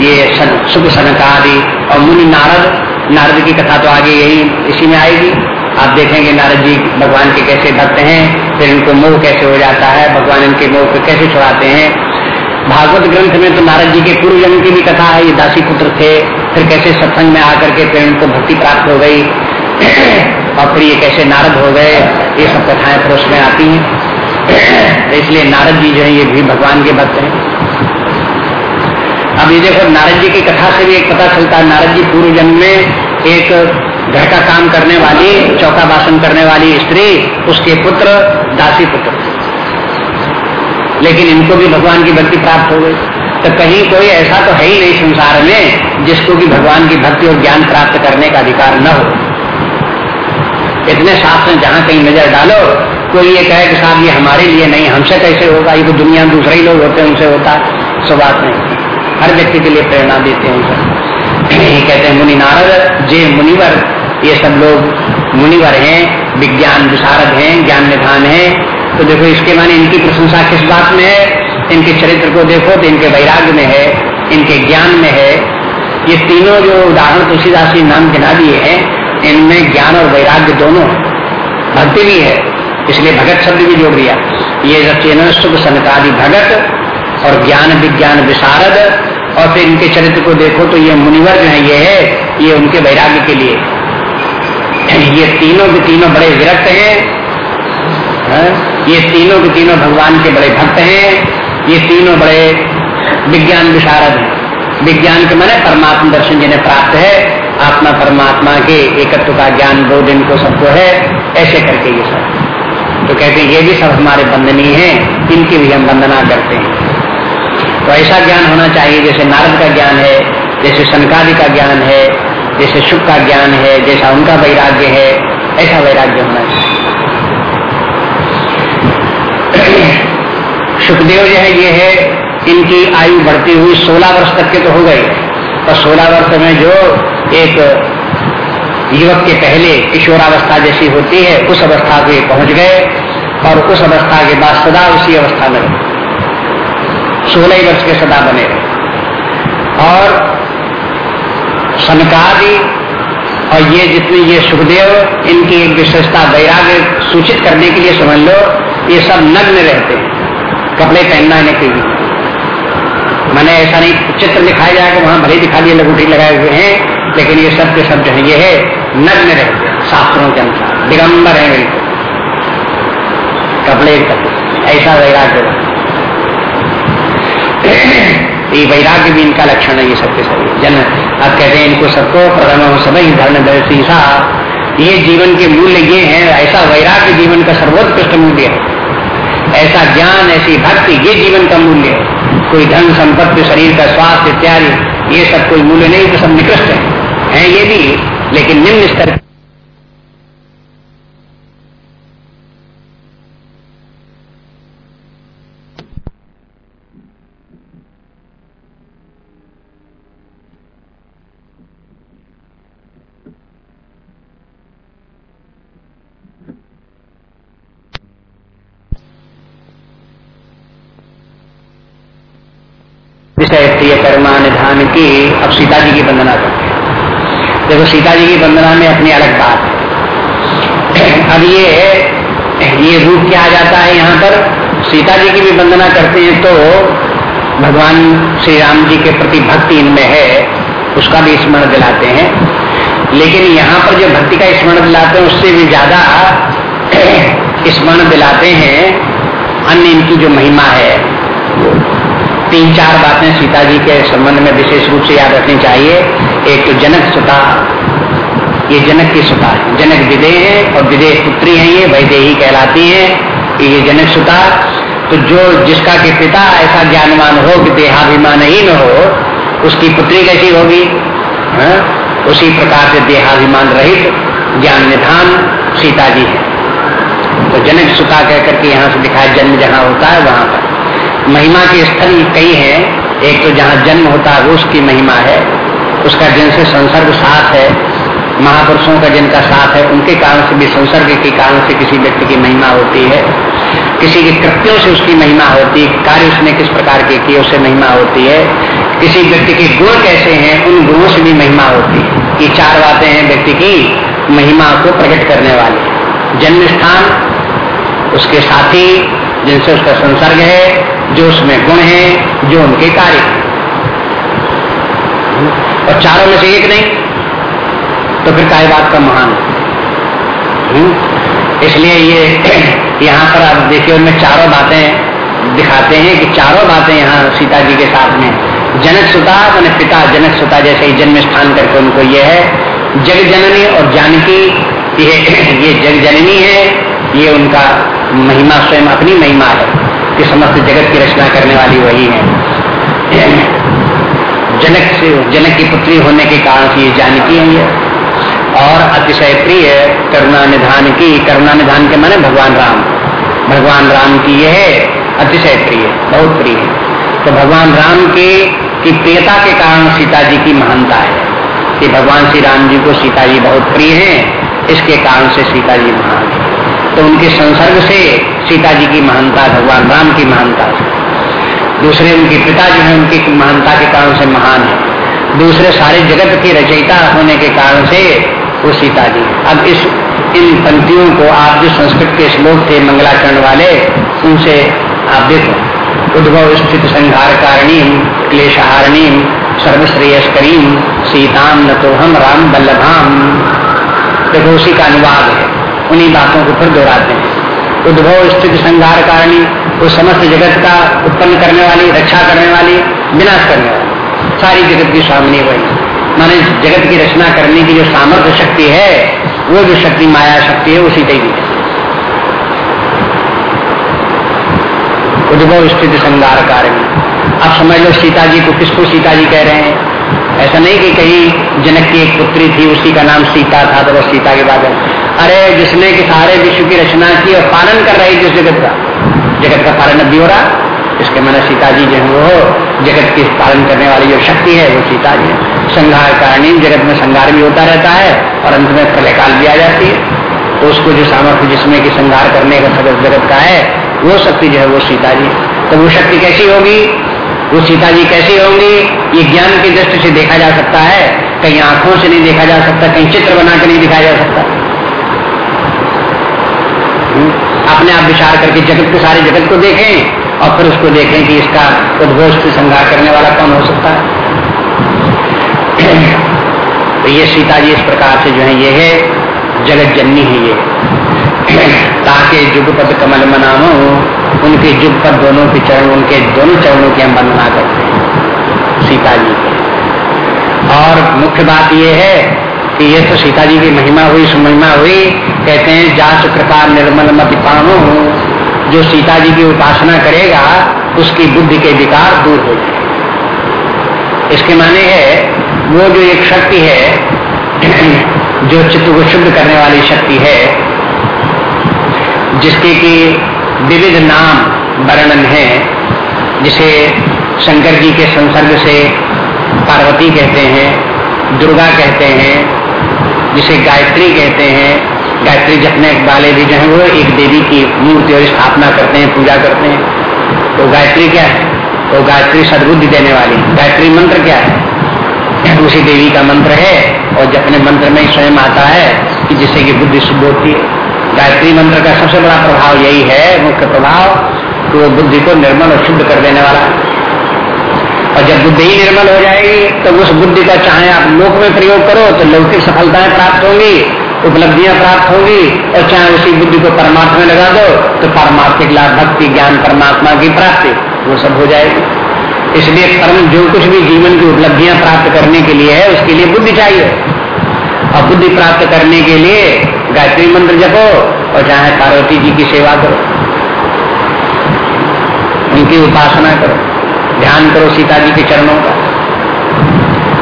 A: ये शुभ सुख सनकादि और मुनि नारद नारद की कथा तो आगे यही इसी में आएगी। आप देखेंगे नारद जी भगवान के कैसे भक्त हैं, फिर इनको मोह कैसे हो जाता है, भगवान इनके मोह को कैसे छुड़ाते हैं। भागवत ग्रंथ में तो नारद जी के पूर्व जन्म की भी कथा है, ये दासी पुत्र थे, फिर कैसे सत्संग में आकर के फिर उनको भक्ति प्राप्त हो गई। और फिर ये कैसे नारद हो गए, ये सब कथाएँ फिर उसमें आती हैं। इसलिए नारद जी जो है, ये भी भगवान के भक्त हैं। अब ये देखो, नारद जी की कथा से भी एक पता चलता है, नारद जी पूर्व जन्म में एक घर का काम करने वाली, चौका बासन करने वाली स्त्री, उसके पुत्र, दासी पुत्र। लेकिन इनको भी भगवान की भक्ति प्राप्त हो गई। तो कहीं कोई ऐसा तो है ही नहीं संसार में, जिसको कि भगवान की भक्ति और ज्ञान प्राप्त करने का अधिकार न हो। इतने शास्त्र जहाँ कहीं नज़र डालो कोई ये कहे कि साहब, ये हमारे लिए नहीं, हमसे कैसे होगा? ये तो दुनिया में दूसरे ही लोग होते हैं, उनसे होता सो बात नहीं हर व्यक्ति के लिए प्रेरणा देते हैं उनसे। ये कहते हैं, मुनि नारद, जे मुनिवर, ये सब लोग मुनिवर हैं, विज्ञान विशारद हैं, ज्ञान निधान है। तो देखो, इसके माने इनकी प्रशंसा किस बात में है? इनके चरित्र को देखो तो इनके वैराग्य में है, इनके ज्ञान में है। ये तीनों जो उदाहरण तुलसीदास नाम गिना दिए हैं, इनमें ज्ञान और वैराग्य दोनों भक्ति भी है। इसलिए भगत शब्द भी जोड़ दिया। ये रचेन शुभ सनकादि भगत और ज्ञान विज्ञान विशारद और फिर इनके चरित्र को देखो तो ये मुनिवर जो है, ये है, ये उनके वैराग्य के लिए। ये तीनों के तीनों बड़े विरक्त है? ये तीनों के तीनों भगवान के बड़े भक्त हैं, ये तीनों बड़े विज्ञान विशारद हैं। विज्ञान के मैंने परमात्मा दर्शन जिन्हें प्राप्त है, आत्मा परमात्मा के एकत्व का ज्ञान दो दिन को सबको है, ऐसे करके ये सब। तो कहते हैं, ये भी सब हमारे बंदनीय हैं, इनकी भी हम वंदना करते हैं। तो ऐसा ज्ञान होना चाहिए, जैसे नारद का ज्ञान है, जैसे सनकादि का ज्ञान है, जैसे शुभ का ज्ञान है, जैसा उनका वैराग्य है, ऐसा वैराग्य होना चाहिए। सुखदेव जो है, ये है, इनकी आयु बढ़ती हुई 16 वर्ष तक के तो हो गई। और 16 वर्ष में जो एक युवक के पहले किशोरावस्था जैसी होती है, उस अवस्था को पहुँच गए और उस अवस्था के बाद सदा उसी अवस्था में रहे। सोलह वर्ष के सदा बने रहे। और सनकादि और ये जितनी ये सुखदेव, इनकी एक विशेषता वैराग्य सूचित करने के लिए समझ लो, ये सब नग्न रहते हैं। कपड़े पहनना इन्हें कोई मैंने ऐसा नहीं, चित्र दिखाया जाएगा, वहाँ भले दिखा दिए लगूठी लगाए हुए हैं, लेकिन ये सब के सब जो है, ये है। नग्न रहते हैं शास्त्रों के अनुसार दिगंबर है बिल्कुल कपड़े ऐसा वैराग्य ये वैराग्य भी इनका लक्षण है ये सबके सभी जन अब कहते हैं इनको सबको प्रथम समय धर्म दर्शीसा ये जीवन के मूल्य ये हैं ऐसा वैराग्य जीवन का सर्वोत्कृष्ट मूल्य है। ऐसा ज्ञान ऐसी भक्ति ये जीवन का मूल्य है। कोई धन संपत्ति शरीर का स्वास्थ्य इत्यादि ये सब कोई मूल्य नहीं तो सब निकृष्ट है, है ये भी। लेकिन निम्न स्तर विषय प्रिय कर्मा निधान की, अब सीता जी की वंदना करते हैं देखो सीता जी की वंदना में अपनी अलग बात अब ये ये रूप क्या आ जाता है यहाँ पर? सीता जी की भी वंदना करते हैं तो भगवान श्री राम जी के प्रति भक्ति इनमें है, उसका भी स्मरण दिलाते हैं। लेकिन यहाँ पर जो भक्ति का स्मरण दिलाते हैं, उससे भी ज़्यादा स्मरण दिलाते हैं अन्य इनकी जो महिमा है। तीन चार बातें सीता जी के संबंध में विशेष रूप से याद रखनी चाहिए। एक तो जनक सुता। ये जनक की सुता है। जनक विदेह है और विदेह पुत्री है ये, वैदेही कहलाती है। कि ये जनक सुता। तो जो जिसका के पिता ऐसा ज्ञानवान हो कि देहाभिमान ही न हो, उसकी पुत्री कैसी होगी? हा? उसी प्रकार से देहाभिमान रहित ज्ञान निधान सीता जी है। तो जनक सुता कह करके यहाँ से दिखाया, जन्म जहाँ होता है वहाँ पर। महिमा के स्थल कई हैं। एक तो जहाँ जन्म होता है, उसकी महिमा है। उसका जिनसे संसर्ग साथ है, महापुरुषों का जिनका साथ है, उनके कारण से भी संसर्ग के कारण से किसी व्यक्ति की महिमा होती है। किसी के कृत्यों से उसकी महिमा होती है, कार्य उसने किस प्रकार के किए उससे महिमा होती है। किसी व्यक्ति के गुण कैसे हैं, उन गुणों से भी महिमा होती है। ये चार बातें हैं व्यक्ति की महिमा को प्रकट करने वाली। जन्म स्थान उसके साथी, जिनसे उसका संसर्ग है, जो उसमें गुण है, जो उनके कार्य और चारों में से एक नहीं तो फिर काय बात का महान हम्म? इसलिए ये यहाँ पर आप देखिए, उनमें चारों बातें दिखाते हैं कि चारों बातें यहाँ सीता जी के साथ में जनक सुता मैंने पिता जनक सुता जैसे ही जन्म स्थान करके उनको ये है, जग जननी और जानकी, ये ये जग जननी है, ये उनका महिमा, स्वयं अपनी महिमा है। कि समस्त जगत की रचना करने वाली वही है। जनक से, जनक की पुत्री होने के कारण से ये जानकी है। और अतिशय प्रिय करुणा निधान की करुणा निधान के माने भगवान राम। भगवान राम की यह अतिशय प्रिय, बहुत प्रिय है। तो भगवान राम के, की प्रियता के कारण सीता जी की महानता है। कि भगवान श्री राम जी को सीता जी बहुत प्रिय हैं, इसके कारण से सीता जी महान तो उनके संसर्ग से सीता जी की महानता, भगवान राम की महानता दूसरे उनके पिता जो है, उनकी महानता के कारण से महान है। दूसरे सारे जगत के रचयिता होने के कारण से वो सीता जी अब इस, इन पंक्तियों को आप जो संस्कृत के श्लोक थे, मंगलाचरण वाले, उनसे आप देखो। उद्भव स्थित संहार कारिणी, क्लेशहारिणी सर्वश्रेयस्करीम सीताम न तो हम राम बल्लभाम देखो, उसी का अनुवाद है। उन्हीं बातों को फिर दोहराते हैं। उद्भव स्थित संहार कारिणी, वो समस्त जगत का उत्पन्न करने वाली, रक्षा करने वाली, विनाश करने वाली। सारी जगत की स्वामी वही। माने जगत की रचना करने की जो सामर्थ्य शक्ति है, वो जो शक्ति, माया शक्ति है, उसी देवी उद्भव स्थिति संगार कार्य अब समझ लो सीता जी को किसको सीता जी कह रहे हैं? ऐसा नहीं कि कहीं जनक की एक पुत्री थी, उसी का नाम सीता था तो वह सीता के बाद अरे, जिसने कि सारे विश्व की रचना की और पालन कर रही थी जगत का। जगत का पालन अभी हो रहा। इसके मैंने सीता जी जो वो, जगत की पालन करने वाली जो शक्ति है, वो सीता जी संघार कारणी जगत में संघार भी होता रहता है और अंत में प्रलय काल भी आ जाती है। तो उसको जो सामर्थ्य जिसमें कि संघार करने का सदस्य जगत का है, वो शक्ति जो है वो सीता जी तो वो शक्ति कैसी होगी? वो सीता जी कैसी होंगी? ये ज्ञान की दृष्टि से देखा जा सकता है। कहीं आँखों से नहीं देखा जा सकता कहीं चित्र बना के नहीं दिखाया जा सकता। हम्म, अपने आप विचार करके जगत के सारे जगत को देखें और फिर उसको देखें कि इसका उद्घोष से संघार करने वाला कौन हो सकता है। तो ये सीता जी इस प्रकार से जो है ये है जगत जननी है ये। ताकि जुगपद कमल मनामो उनके युग जुगपद दोनों के चरण, उनके दोनों चरणों की हम वंदना करते हैं। सीता जी और मुख्य बात यह है कि ये तो सीता जी की महिमा हुई, सुमहिमा हुई। कहते हैं जाच कृपा निर्मल मत पानो। जो सीता जी की उपासना करेगा, उसकी बुद्धि के विकार दूर हो जाए इसके माने है, वो जो एक शक्ति है, जो चित्त को शुद्ध करने वाली शक्ति है, जिसके की विविध नाम वर्णन है, जिसे शंकर जी के संसर्ग से पार्वती कहते हैं, दुर्गा कहते हैं, जिसे गायत्री कहते हैं। गायत्री जपने वाले भी जो है, वो एक देवी की मूर्ति और स्थापना करते हैं, पूजा करते हैं। तो गायत्री क्या है? तो गायत्री सदबुद्धि देने वाली। गायत्री मंत्र क्या है? उसी देवी का मंत्र है, और जपने मंत्र में स्वयं आता है, कि जिससे कि बुद्धि शुद्ध होती है। गायत्री मंत्र का सबसे बड़ा प्रभाव यही है, मुख्य प्रभाव, कि वो बुद्धि को निर्मल और शुद्ध कर देने वाला। और जब बुद्धि ही निर्मल हो जाएगी तो उस बुद्धि का चाहे आप लोक में प्रयोग करो तो लौकिक सफलताएँ प्राप्त होंगी, उपलब्धियाँ प्राप्त होंगी, और चाहे उसी बुद्धि को परमात्मा में लगा दो तो परमार्थिक लाभ, भक्ति, ज्ञान, परमात्मा की प्राप्ति, वो सब हो जाएगी। इसलिए परम जो कुछ भी जीवन की उपलब्धियाँ प्राप्त करने के लिए है, उसके लिए बुद्धि चाहिए। और बुद्धि प्राप्त करने के लिए गायत्री मंत्र जपो और चाहे पार्वती जी की सेवा करो। उनकी उपासना करो। ध्यान करो सीता जी के चरणों का।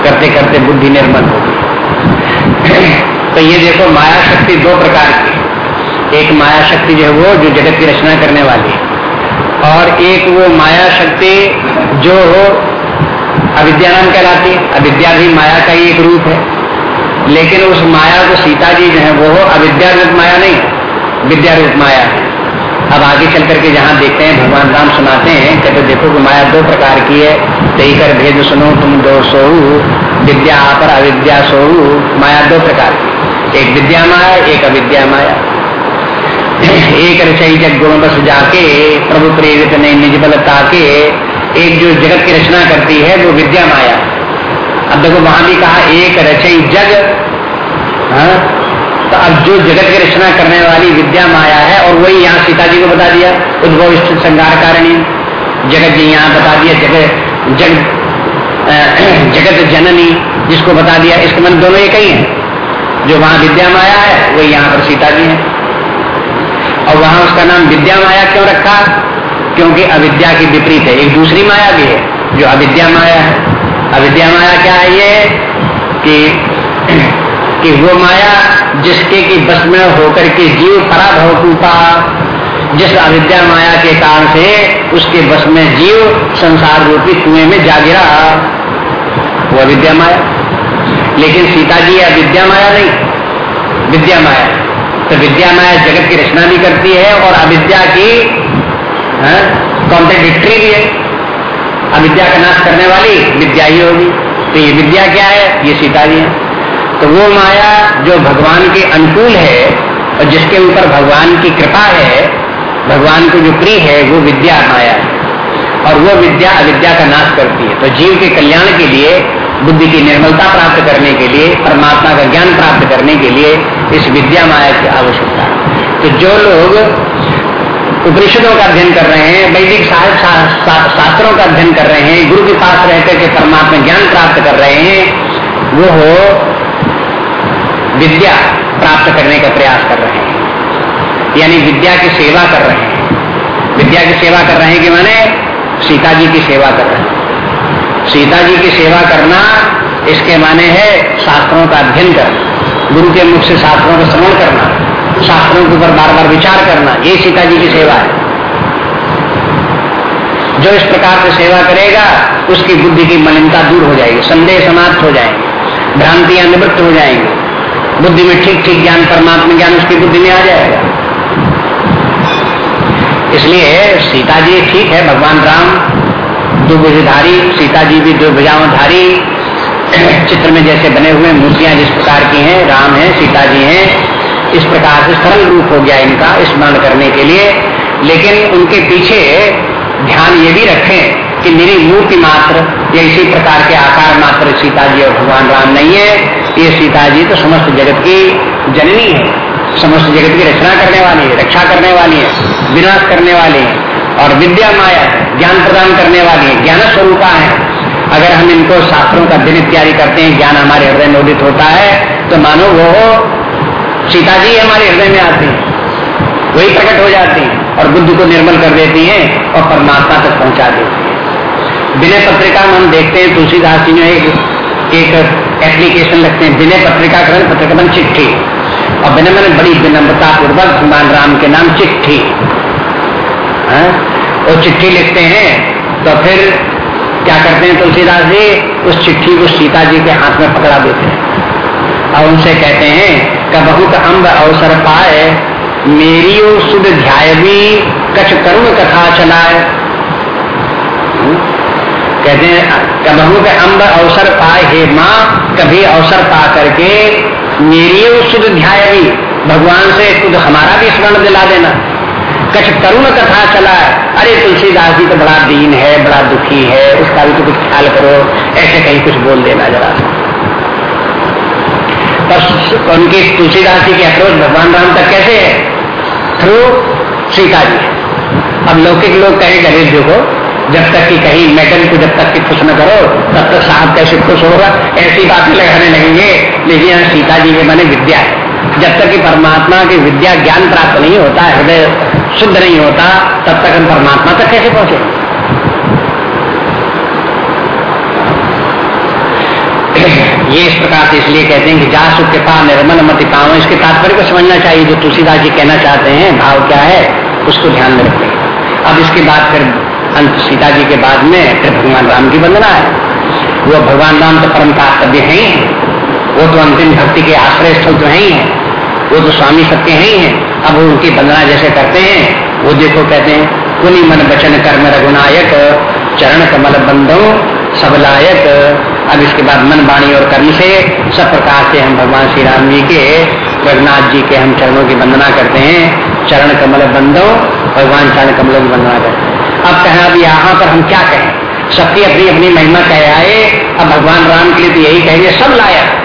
A: करते करते बुद्धि निर्मल होगी। तो ये देखो माया शक्ति दो प्रकार की एक माया शक्ति जो है वो, जो जगत की रचना करने वाली है। और एक वो माया शक्ति जो हो, अविद्या नाम कहलाती है। अविद्या भी माया का ही एक रूप है। लेकिन उस माया को सीता जी जो है, वो अविद्या रूप माया नहीं विद्या रूप माया है। अब आगे चल करके जहाँ देखते हैं, भगवान राम सुनाते हैं, कहते देखो कि माया दो प्रकार की है। तई कर भेद सुनो, तुम दो सोहू विद्या पर अविद्या सोहू माया दो प्रकार की। एक विद्या माया, एक अविद्या माया। एक रचई जग गुण बस जाके, प्रभु प्रेरित ने निज बल ताके, एक जो जगत की रचना करती है, वो विद्या माया अब देखो वहाँ भी कहा, एक रचई जग, हा? तो अब जो जगत की रचना करने वाली विद्या माया है, और वही यहाँ सीता जी को बता दिया उद्भव स्थित संगार कारणी। जगत जी यहाँ बता दिया, जगत, जग जगत जननी, जिसको बता दिया। इसके मन दोनों एक ही है। जो वहाँ विद्या माया है, वही यहाँ पर सीता जी है। और वहाँ उसका नाम विद्या माया क्यों रखा? क्योंकि अविद्या की विपरीत है। एक दूसरी माया भी है, जो अविद्या माया है। अविद्या माया क्या है ये? कि कि वो माया जिसके, की बस में होकर के जीव पराभव कूपा जिस अविद्या माया के कारण से उसके बस में जीव संसार रूपी कुएँ में जा गिरा, वो अविद्या माया लेकिन सीता जी अविद्या माया नहीं विद्या माया तो विद्या माया जगत की रचना भी करती है और अविद्या की कॉन्ट्रेडिक्टरी भी है। अविद्या का नाश करने वाली विद्या ही होगी। तो ये विद्या क्या है? ये सीता जी है। तो वो माया जो भगवान के अनुकूल है और जिसके ऊपर भगवान की कृपा है, भगवान को जो प्रिय है, वो विद्या माया है। और वो विद्या अविद्या का नाश करती है। तो जीव के कल्याण के लिए, बुद्धि की निर्मलता प्राप्त करने के लिए, परमात्मा का ज्ञान प्राप्त करने के लिए इस विद्या माया की आवश्यकता है। तो जो लोग उपनिषदों का अध्ययन कर रहे हैं, वैदिक शास्त्रों का अध्ययन कर रहे हैं, गुरु के पास रहकर के परमात्मा ज्ञान प्राप्त कर रहे हैं, वो हो विद्या प्राप्त करने का प्रयास कर रहे हैं। यानी विद्या की सेवा कर रहे हैं। विद्या की सेवा कर रहे हैं कि माने सीता जी की सेवा कर रहे हैं। सीता जी की सेवा करना इसके माने है शास्त्रों का अध्ययन करना, गुरु के मुख से शास्त्रों का श्रवण करना। शास्त्रों के ऊपर बार बार विचार करना, ये सीता जी की सेवा है। जो इस प्रकार से सेवा करेगा, उसकी बुद्धि की मलिनता दूर हो जाएगी, संदेह समाप्त हो जाएँगे, भ्रांतियाँ निवृत्त हो जाएँगी। बुद्धि में ठीक ठीक ज्ञान, परमात्मा ज्ञान, उसकी बुद्धि में आ जाएगा। इसलिए सीता जी ठीक है, भगवान राम दो भुजधारी सीता जी भी दो भुजावधारी चित्र में जैसे बने हुए मूर्तियाँ जिस प्रकार की हैं, राम हैं सीता जी हैं इस प्रकार से सरल रूप हो गया इनका स्मरण करने के लिए। लेकिन उनके पीछे ध्यान ये भी रखें कि मेरी मूर्ति मात्र या इसी प्रकार के आकार मात्र सीता जी और भगवान राम नहीं है। ये सीता जी तो समस्त जगत की जननी है। समस्त जगत की रचना करने वाली है, रक्षा करने वाली है, विनाश करने वाली है और विद्या माया, ज्ञान प्रदान करने वाली है, ज्ञान स्वरूपा है। अगर हम इनको शास्त्रों का दिन इत्यादि करते हैं, ज्ञान हमारे हृदय में उदित होता है तो मानो वो सीता जी हमारे हृदय में आती है। वही प्रकट हो जाती है और बुद्ध को निर्मल कर देती है और परमात्मा तक पहुँचा देती है। विनय पत्रिका में हम देखते हैं, तुलसीदास जी ने एक एक एप्लीकेशन लगते हैं। विनय पत्रिका ग्रंथ, पत्रिका बन चिट्ठी। और विनय मैंने बड़ी विनम्रता पूर्वक भगवान राम के नाम चिट्ठी। है? वो चिट्ठी लिखते हैं तो फिर क्या करते हैं तुलसीदास जी? उस चिट्ठी को सीता जी के हाथ में पकड़ा देते हैं। और उनसे कहते हैं का बहुत अम्ब अवसर पाए मेरी शुद्ध ध्यावी कछ करुण कथा चलाए। हम्म? कहते हैं कबहू के अम्ब अवसर पाए, हे माँ, कभी अवसर पा करके मेरी शुद्ध ध्यावी भगवान से खुद हमारा भी स्मरण दिला देना। कछ तरुण कथा चला अरे तुलसीदास जी तो बड़ा दीन है, बड़ा दुखी है, उसका भी तो कुछ ख्याल करो, ऐसे कहीं कुछ बोल देना जरा पर उनके तुलसीदास जी की अप्रोच भगवान राम तक कैसे है? थ्रू सीता जी। अब लौकिक लोग कहें गरीब देखो जब तक कि कहीं मैडम को जब तक कि खुश न करो, तब तक साहब कैसे खुश होगा? ऐसी बातें लगाने लगेंगे। लेकिन यहाँ सीता जी के मैंने विद्या है। जब तक कि परमात्मा की विद्या ज्ञान प्राप्त नहीं होता, हृदय शुद्ध नहीं होता, तब तक हम परमात्मा तक कैसे पहुँचे? ये इस प्रकार से इसलिए कहते हैं कि जा सुख के निर्मल मति पाओ इसके तात्पर्य को समझना चाहिए, जो तुलसीदास जी कहना चाहते हैं, भाव क्या है, उसको ध्यान में रखें अब इसके बाद फिर अंत सीता जी के बाद में फिर भगवान राम की वंदना है। वो भगवान राम तो परम कर्तव्य है ही। वो तो अंतिम भक्ति के आश्रय स्थल तो है ही। है वो तो स्वामी सबके हैं ही। हैं अब उनकी वंदना जैसे करते हैं, वो देखो कहते हैं, कुनी मन बचन कर्म रघुनायक, चरण कमल बंधो सबलायक अब इसके बाद मन, वाणी और कर्म से सब प्रकार से हम भगवान श्री राम जी के, रघुनाथ जी के हम चरणों की वंदना करते हैं। चरण कमल बंदो, भगवान चरण कमलों की वंदना करते हैं। अब कहें, अब यहाँ पर हम क्या कहें? सबकी अपनी अपनी महिमा कह आए, अब भगवान राम के लिए तो यही कहेंगे, सब लायक।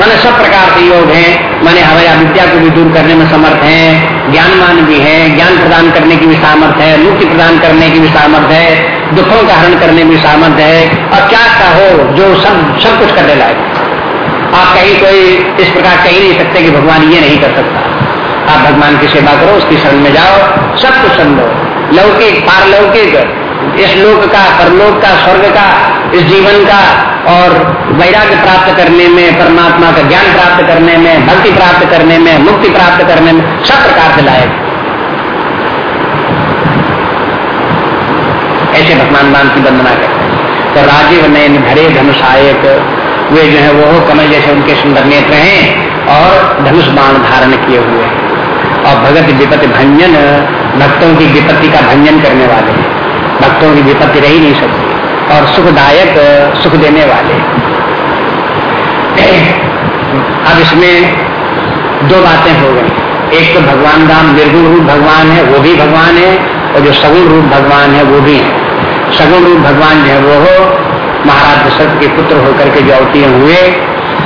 A: मैंने सब प्रकार के योग हैं। मैंने हमारे अविद्या को भी दूर करने में समर्थ हैं ज्ञानमान भी है, ज्ञान प्रदान करने की भी सामर्थ्य है, मुक्ति प्रदान करने की भी सामर्थ्य है। दुखों का हरण करने में भी सामर्थ्य है और क्या कहो जो सब सब कुछ करने लायक आप कहीं कोई इस प्रकार कह नहीं सकते कि भगवान ये नहीं कर सकता। आप भगवान की सेवा करो, उसकी शरण में जाओ, सब कुछ समझो लौकिक, पारलौकिक, इस लोक का, परलोक का, स्वर्ग का, इस जीवन का और वैराग्य प्राप्त करने में, परमात्मा का ज्ञान प्राप्त करने में, भक्ति प्राप्त करने में, मुक्ति प्राप्त करने में सब प्रकार से लायक ऐसे भगवान राम की वंदना करते हैं। तो राजीव नयन भरे धनुषायक वे जो है वो कमल जैसे उनके सुंदर नेत्र हैं और धनुष बाण धारण किए हुए हैं। और भगत विपत्ति भंजन, भक्तों की विपत्ति का भंजन करने वाले हैं। भक्तों की विपत्ति रही नहीं सकती और सुखदायक सुख देने वाले अब इसमें दो बातें हो गई। एक तो भगवान राम निर्गुण रूप भगवान है, वो भी भगवान है, और जो सगुण रूप भगवान है, वो भी है। सगुण रूप भगवान जो है वो महाराज दशरथ के पुत्र होकर के जो अवतीय हुए,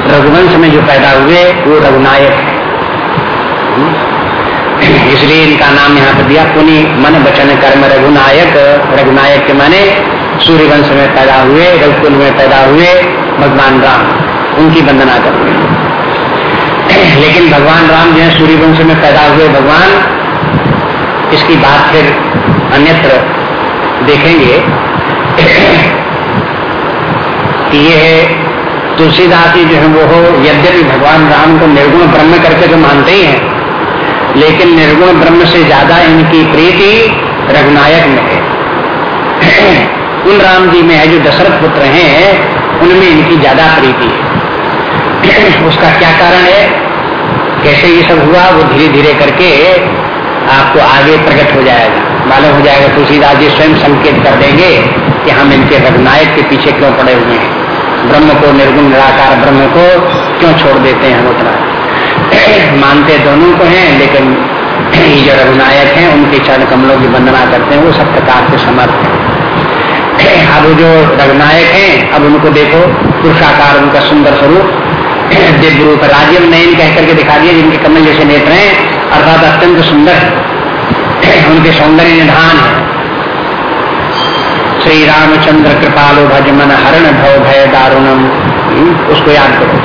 A: रघुवंश में जो पैदा हुए, वो रघुनायक है। इसलिए इनका नाम यहाँ पर दिया पुनि, मन बचन कर्म रघुनायक रघुनायक के माने सूर्यवंश में पैदा हुए, रघुकुल में पैदा हुए, भगवान राम, उनकी वंदना करते हैं। लेकिन भगवान राम जो है सूर्यवंश में पैदा हुए भगवान, इसकी बात फिर अन्यत्र देखेंगे। कि ये तुलसीदास जी जो है वो यद्यपि भगवान राम को निर्गुण ब्रह्म करके तो मानते ही हैं, लेकिन निर्गुण ब्रह्म से ज़्यादा इनकी प्रीति रघुनायक में है। उन राम जी में है जो दशरथ पुत्र हैं, उनमें इनकी ज़्यादा प्रीति है। उसका क्या कारण है? कैसे ये सब हुआ, वो धीरे धीरे करके आपको आगे प्रकट हो जाएगा। मालूम हो जाएगा तुलसीदास जी स्वयं संकेत कर देंगे कि हम इनके रघुनायक के पीछे क्यों पड़े हुए हैं। ब्रह्म को निर्गुण, निराकार ब्रह्म को क्यों छोड़ देते हैं हम उतना? मानते दोनों को हैं, लेकिन ये जो रघुनायक हैं, उनके चरण कमलों की वंदना करते हैं, वो सब प्रकार के समर्थ हैं। अब जो रघुनायक हैं, अब उनको देखो, पुरुषाकार उनका सुंदर स्वरूप। दिव्य रूप राजीव नयन कह करके दिखा दिया, जिनके कमल जैसे नेत्र हैं अर्थात अत्यंत सुंदर। उनके सौंदर्य निधान है। श्री रामचंद्र कृपालो भज मन हरण भव भय दारुणम। हम्म, उसको याद करो।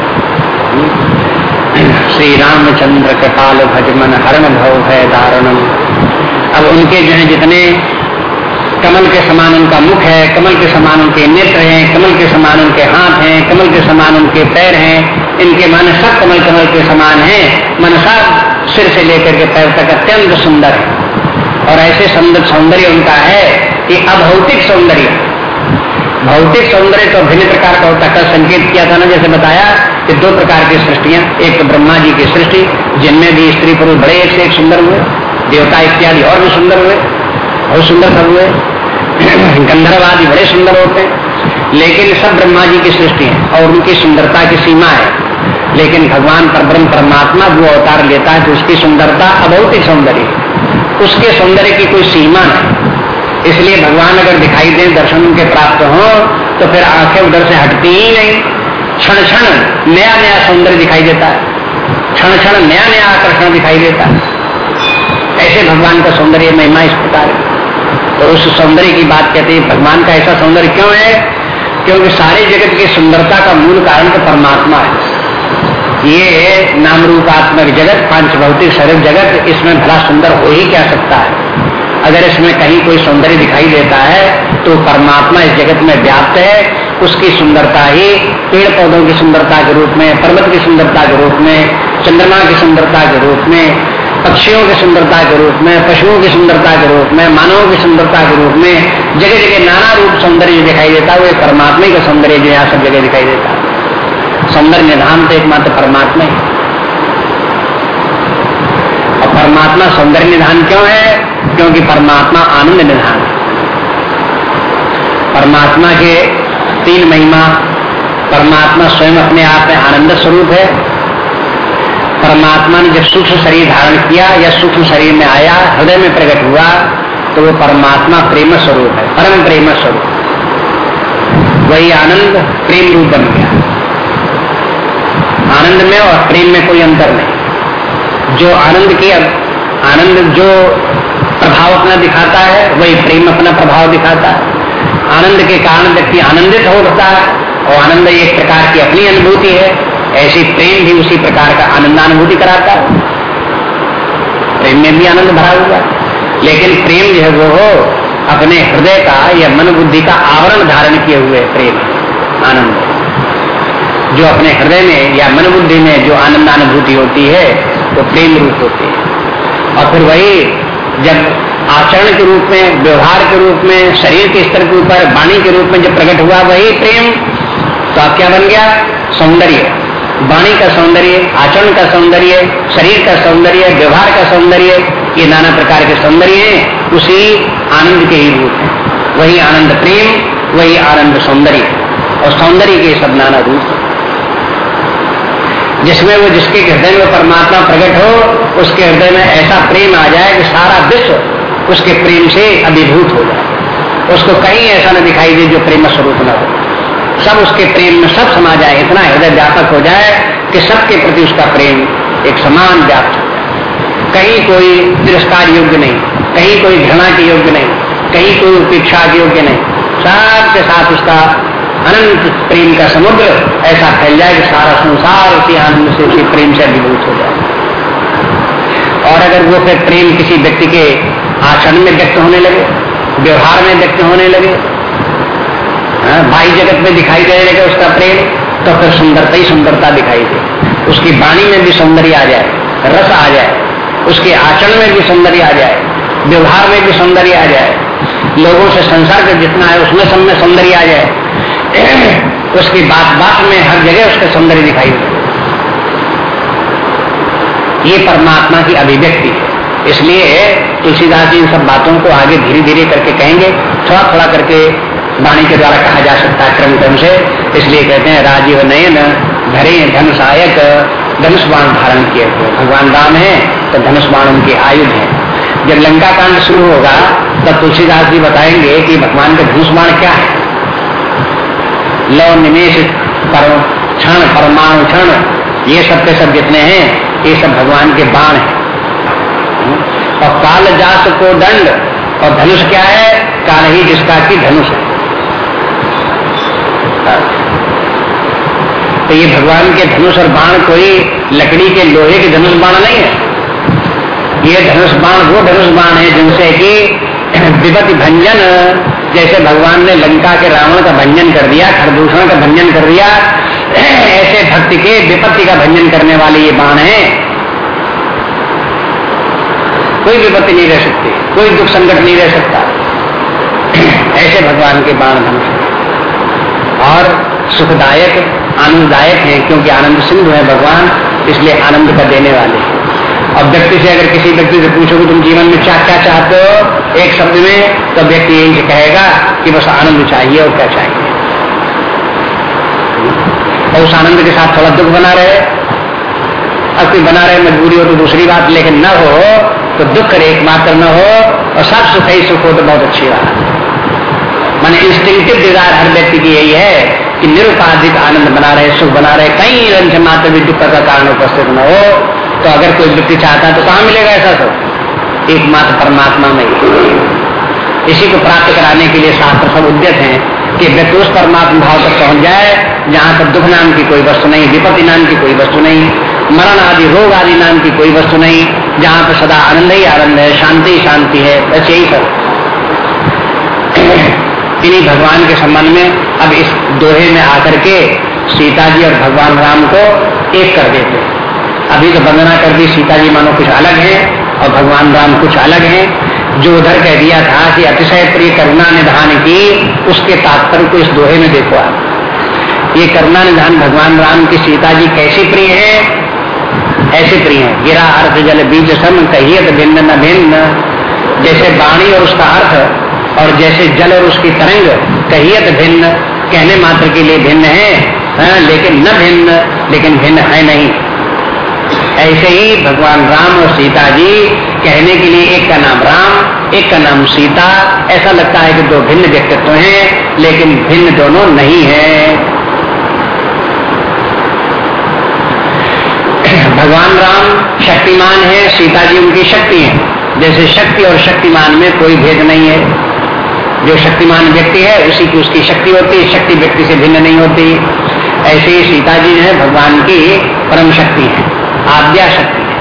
A: हम्म, श्री रामचंद्र कृपाल भज मन हरण भव भय दारुणम। अब उनके जो है जितने कमल के समान उनका मुख है कमल के समान उनके नेत्र हैं कमल के समान उनके हाथ हैं कमल के समान उनके पैर हैं इनके मन सब कमल कमल के समान हैं। मन सब सिर से लेकर के पैर तक अत्यंत सुंदर है। और ऐसे सौंदर्य उनका है कि अभौतिक सौंदर्य। भौतिक सौंदर्य तो भिन्न प्रकार का होता कल संकेत किया था ना, जैसे बताया कि दो प्रकार की सृष्टियाँ, एक तो ब्रह्मा जी की सृष्टि, जिनमें भी स्त्री पुरुष बड़े एक से एक सुंदर हुए, देवता इत्यादि और भी सुंदर हुए, बहुत सुंदर सब हुए गंधर्व आदि बड़े सुंदर होते हैं। लेकिन सब ब्रह्मा जी की सृष्टि है और उनकी सुंदरता की सीमा है। लेकिन भगवान पर ब्रह्म परमात्मा वो अवतार लेता है तो उसकी सुंदरता अभौतिक सौंदर्य उसके सौंदर्य की कोई सीमा नहीं। इसलिए भगवान अगर दिखाई दे, दर्शन के प्राप्त हो तो फिर आँखें उधर से हटती ही नहीं। क्षण क्षण नया नया सौंदर्य दिखाई देता है। क्षण क्षण नया नया आकर्षण दिखाई देता है। ऐसे भगवान का सौंदर्य महिमा इस प्रकार है। तो उस सौंदर्य की बात कहते हैं, भगवान का ऐसा सौंदर्य क्यों है? क्योंकि सारे जगत की सुंदरता का मूल कारण तो परमात्मा है। ये नाम रूपात्मक जगत, पाँच भौतिक शरीर जगत, इसमें भला सुंदर हो ही क्या सकता है? अगर इसमें कहीं कोई सौंदर्य दिखाई देता है तो परमात्मा इस जगत में व्याप्त है। उसकी सुंदरता ही पेड़ पौधों की सुंदरता के रूप में, पर्वत की सुंदरता के रूप में, चंद्रमा की सुंदरता के रूप में, पक्षियों की सुंदरता के रूप में, पशुओं की सुंदरता के रूप में, मानवों की सुंदरता के रूप में जगह जगह नाना रूप सौंदर्य दिखाई देता है, वो परमात्मा का सौंदर्य जो यहाँ सब जगह दिखाई देता है। सौंदर्य निधान तो एकमात्र परमात्मा ही। और परमात्मा सौंदर्य निधान क्यों है? क्योंकि परमात्मा आनंद निधान है। परमात्मा के तीन महिमा, परमात्मा स्वयं अपने आप में आनंद स्वरूप है। परमात्मा ने जब सूक्ष्म शरीर धारण किया या सूक्ष्म शरीर में आया, हृदय में प्रकट हुआ तो वो परमात्मा प्रेम स्वरूप है, परम प्रेम स्वरूप। वही आनंद प्रेम रूप बन गया। आनंद में और प्रेम में कोई अंतर नहीं। जो आनंद की आनंद जो प्रभाव अपना दिखाता है, वही प्रेम अपना प्रभाव दिखाता है। आनंद के कारण व्यक्ति आनंदित होता है और आनंद एक प्रकार की अपनी अनुभूति है। ऐसी प्रेम भी उसी प्रकार का आनंदानुभूति कराता है। प्रेम में भी आनंद भरा हुआ है। लेकिन प्रेम जो है वो हो अपने हृदय का या मन बुद्धि का आवरण धारण किए हुए प्रेम, आनंद। जो अपने हृदय में या मन बुद्धि में जो आनंदानुभूति होती है, वो प्रेम रूप होती है। और फिर वही जब आचरण के रूप में, व्यवहार के रूप में, शरीर के स्तर के ऊपर, वाणी के रूप में जब प्रकट हुआ वही प्रेम तो आप क्या बन गया? सौंदर्य। वाणी का सौंदर्य, आचरण का सौंदर्य, शरीर का सौंदर्य, व्यवहार का सौंदर्य, ये नाना प्रकार के सौंदर्य हैं, उसी आनंद के ही रूप है। वही आनंद प्रेम, वही आनंद सौंदर्य। और सौंदर्य के सब नाना रूप जिसमें वो जिसके हृदय में परमात्मा प्रकट हो, उसके हृदय में ऐसा प्रेम आ जाए कि सारा विश्व उसके प्रेम से अभिभूत हो जाए। उसको कहीं ऐसा न दिखाई दे जो प्रेम स्वरूप न हो। सब उसके प्रेम में, सब समा जाए इतना हृदय व्यापक हो जाए कि सबके प्रति उसका प्रेम एक समान व्याप्त कहीं कोई तिरस्कार योग्य नहीं, कहीं कोई घृणा के योग्य नहीं, कहीं कोई उपेक्षा योग्य नहीं। सबके साथ उसका अनंत प्रेम का समुद्र ऐसा फैल जाए कि सारा संसार उसी आनंद से उसी प्रेम से अभिभूत हो जाए। और अगर वो फिर प्रेम किसी व्यक्ति के आचरण में व्यक्त होने लगे व्यवहार में व्यक्त होने लगे हाँ, भाई जगत में दिखाई दे लगे उसका प्रेम तो फिर सुंदरता ही सुंदरता दिखाई दे। उसकी वाणी में भी सौंदर्य आ जाए रस आ जाए उसके आचरण में भी सौंदर्य आ जाए व्यवहार में भी सौंदर्य आ जाए लोगों से संसार का जितना है उसमें सब में सौंदर्य आ जाए उसकी बात बात में हर जगह उसका सौंदर्य दिखाई दे ये परमात्मा की अभिव्यक्ति है। इसलिए तुलसीदास जी इन सब बातों को आगे धीरे धीरे करके कहेंगे थोड़ा थोड़ा करके वाणी के द्वारा कहा जा सकता है क्रम क्रम से। इसलिए कहते हैं, राजीव नयन धरे धन सहायक धनुष बाण धारण किए हुए। भगवान राम है तो धनुष बाण उनके आयुध है। जब लंका कांड शुरू होगा, तब तुलसीदास जी बताएँगे कि भगवान का धनुष बाण क्या है। लव निमेश क्षण, परमाणु क्षण, ये सब के सब जितने हैं, ये सब भगवान के बाण है। और काल जात को दंड, और धनुष क्या है? काल ही जिसका की धनुष है। तो ये भगवान के धनुष और बाण कोई लकड़ी के लोहे के धनुष बाण नहीं है। ये धनुष बाण, वो धनुष बाण है जिनसे कि विपति भंजन जैसे भगवान ने लंका के रावण का भंजन कर दिया, खरदूषण का भंजन कर दिया, ऐसे भक्ति के विपत्ति का भंजन करने वाले ये बाण है। कोई विपत्ति नहीं रह सकती, कोई दुख संकट नहीं रह सकता। ऐसे भगवान के बाण धनुष और सुखदायक, आनंददायक है, क्योंकि आनंद सिंधु है भगवान, इसलिए आनंद का देने वाले अब व्यक्ति से अगर किसी व्यक्ति से पूछोगे, तुम जीवन में क्या क्या चाहते हो? एक शब्द में तो व्यक्ति यही कहेगा कि बस आनंद चाहिए और क्या चाहिए। और उस आनंद के साथ थोड़ा दुख बना रहे। अब कोई बना रहे मजबूरी हो तो दूसरी बात, लेकिन न हो तो दुख एकमात्र न हो, और सब सुख ही, सुख हो तो बहुत अच्छी बात। मैंने इंस्टिंक्टिव डिज़ायर हर व्यक्ति की यही है कि निरुपाधिक आनंद बना रहे, सुख बना रहे। कहीं रंज मात्र भी दुख का कारण उपस्थित न हो तो अगर कोई व्यक्ति चाहता है तो कहाँ मिलेगा ऐसा सुख? एकमात्र परमात्मा में इसी को प्राप्त कराने के लिए शास्त्र सब उद्यत है कि व्यक्ति उस परमात्मा भाव तक पहुँच जाए, जहाँ पर दुख नाम की कोई वस्तु नहीं, विपत्ति नाम की कोई वस्तु नहीं, मरण आदि रोग आदि नाम की कोई वस्तु नहीं, जहाँ पर सदा आनंद ही आनंद है, शांति ही शांति है, बस यही सब। इन्हीं भगवान के संबंध में अब इस दोहे में आकर के सीता जी और भगवान राम को एक कर देते अभी तो वंदना कर दी, सीता जी मानो कुछ अलग है। और भगवान राम कुछ अलग है जो उधर कह दिया था कि अतिशय प्रिय करुणा निधान की उसके तात्पर्य को इस दोहे में देखो आप। ये करुणा निधान भगवान राम की सीता जी कैसी प्रिय है? ऐसे प्रिय है। गिरा अर्थ जल बीज सम कहिए भिन्न न भिन्न। जैसे वाणी और उसका अर्थ और जैसे जल और उसकी तरंग कहियत भिन्न। कहने मात्र के लिए भिन्न है हाँ, लेकिन न भिन्न लेकिन भिन्न है नहीं। ऐसे ही भगवान राम और सीता जी कहने के लिए एक का नाम राम, एक का नाम सीता, ऐसा लगता है कि दो भिन्न व्यक्तित्व हैं, लेकिन भिन्न दोनों नहीं है। भगवान राम शक्तिमान है, सीता जी उनकी शक्ति है। जैसे शक्ति और शक्तिमान में कोई भेद नहीं है। जो शक्तिमान व्यक्ति है, उसी की उसकी शक्ति होती है, शक्ति व्यक्ति से भिन्न नहीं होती। ऐसे ही सीता जी है, भगवान की परम शक्ति है। आद्या शक्ति है।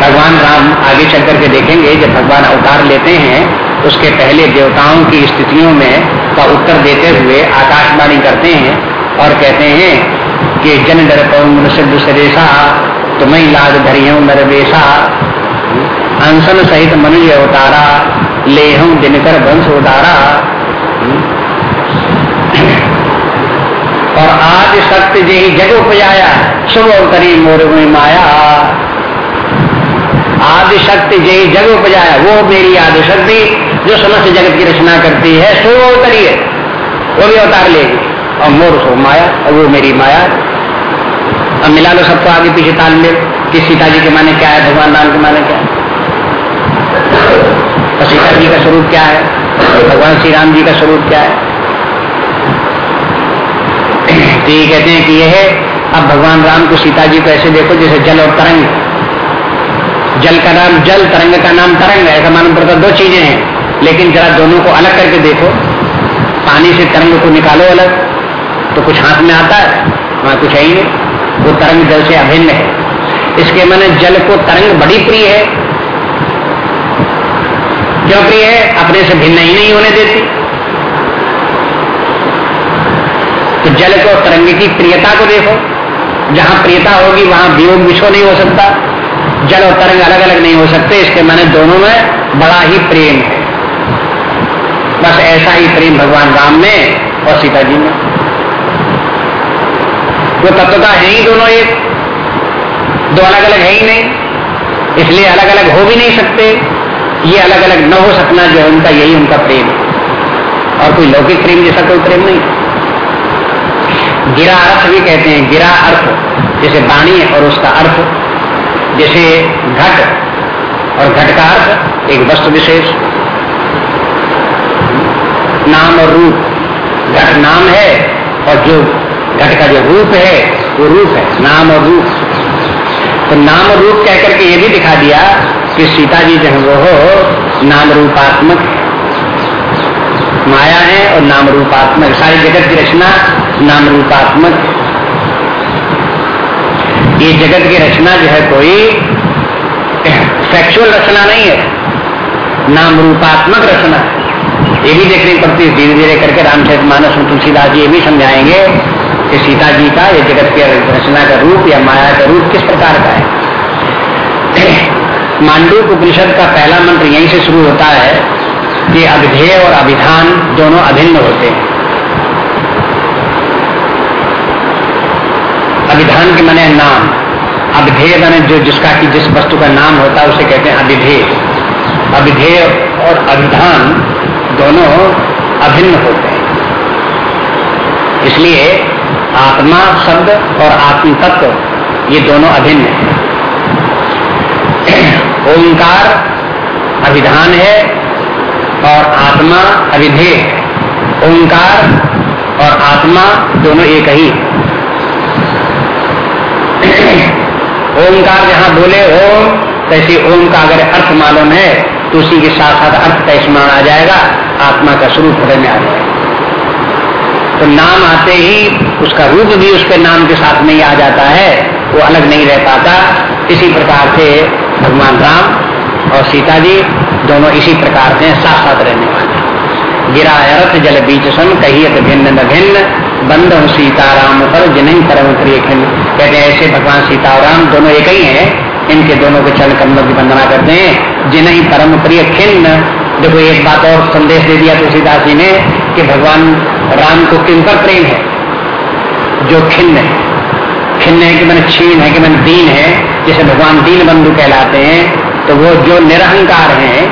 A: भगवान राम आगे चल करके देखेंगे, जब भगवान अवतार लेते हैं, उसके पहले देवताओं की स्थितियों में का उत्तर देते हुए आकाशवाणी करते हैं और कहते हैं कि जन डर सरेसा तुम्हें लाद धरियो नरवेशा। अंसन सहित मनुज अवतारा ले हम दिनकर वंश उतारा। और आज सत्य जे जग उपजाया शुभ अवतरी मोर में माया। आदि शक्ति जे जग उपजाया वो मेरी आदि शक्ति जो समस्त जगत की रचना करती है सो अवतरी है वो भी अवतार लेगी और मोर सो माया, और वो मेरी माया। अब मिला लो सबको आगे पीछे ताल में। कि सीता जी के माने क्या है, भगवान राम के माने क्या है? तो सीता जी का स्वरूप क्या है? भगवान श्री राम जी का स्वरूप क्या है? तो ये कहते हैं कि यह है, अब भगवान राम को सीता जी को ऐसे देखो जैसे जल और तरंग। जल का नाम, जल तरंग का नाम तरंग ऐसा मालूम पड़ता दो चीज़ें हैं। लेकिन जरा दोनों को अलग करके देखो। पानी से तरंग को निकालो अलग तो कुछ हाथ में आता है, वहाँ कुछ है ही नहीं। वो तरंग जल से अभिन्न है। इसके मैंने जल को तरंग बड़ी प्रिय है। क्यों प्रिय है? अपने से भिन्न ही नहीं होने देती। तो जल को तरंग की प्रियता को देखो। जहाँ प्रियता होगी, वहाँ वियोग विछो नहीं हो सकता। जल और तरंग अलग अलग नहीं हो सकते, इसके माने दोनों में बड़ा ही प्रेम है। बस ऐसा ही प्रेम भगवान राम में और सीता जी में। वो तत्वता है ही दोनों एक। दो अलग अलग है ही नहीं। इसलिए अलग अलग हो भी नहीं सकते। ये अलग अलग न हो सकना जो है उनका, यही उनका प्रेम और कोई लौकिक प्रेम जैसा कोई प्रेम नहीं। गिरा अर्थ भी कहते हैं, गिरा अर्थ। जैसे वाणी और उसका अर्थ। जैसे घट और घट का अर्थ, एक वस्तु विशेष। नाम और रूप। घट नाम है और जो घट का जो रूप है, वो रूप है, नाम और रूप। तो नाम और रूप कहकर के ये भी दिखा दिया कि सीता जी जो है, वो हो नाम रूपात्मक माया है और नाम रूपात्मक। सारी जगत की रचना नाम रूपात्मक। ये जगत की रचना जो है कोई फैक्चुअल रचना नहीं है। नाम रूपात्मक रचना। ये भी देखनी पड़ती है। धीरे धीरे करके रामचरित मानस में तुलसीदास जी ये भी समझाएँगे कि सीता जी का ये जगत की रचना का रूप या माया का रूप किस प्रकार का है। मांडू उपनिषद का पहला मंत्र यहीं से शुरू होता है कि अभिधेय और अभिधान दोनों अभिन्न होते हैं। अभिधान के माने नाम। अभिधेय माने जो जिसका कि जिस वस्तु का नाम होता है, उसे कहते हैं अभिधेय। अभिधेय और अभिधान दोनों अभिन्न होते हैं। इसलिए आत्मा, शब्द और आत्म तत्व ये दोनों अभिन्न है। ओंकार अभिधान है और आत्मा अभिधेय। ओंकार और आत्मा दोनों एक ही। ओंकार जहाँ बोले ओम, तैसे ओम का अगर अर्थ मालूम है तो उसी के साथ साथ अर्थ का स्मरण आ जाएगा, आत्मा का स्वरूप हृदय में आ जाएगा। तो नाम आते ही उसका रूप भी उसके नाम के साथ में ही आ जाता है, वो अलग नहीं रह पाता। इसी प्रकार से भगवान राम और सीता जी दोनों इसी प्रकार से साथ साथ रहने वाले गिरा अर्थ जल बीच सम कहियत भिन्न न भिन्न बंद हूँ सीताराम पर जिन्हें परम प्रिय कहते हैं, ऐसे भगवान सीता और राम दोनों एक ही हैं। इनके दोनों के चरण कमलों की वंदना करते हैं। जिन्हें परम प्रिय खिन्न देखो एक बात और संदेश दे दिया तुलसीदास जी ने कि भगवान राम को किन पर प्रेम है? जो खिन्न है। खिन्न है कि मैंने छीन है, कि मैंने दीन है। जिसे भगवान दीन बंधु कहलाते हैं तो वो जो निरहंकार हैं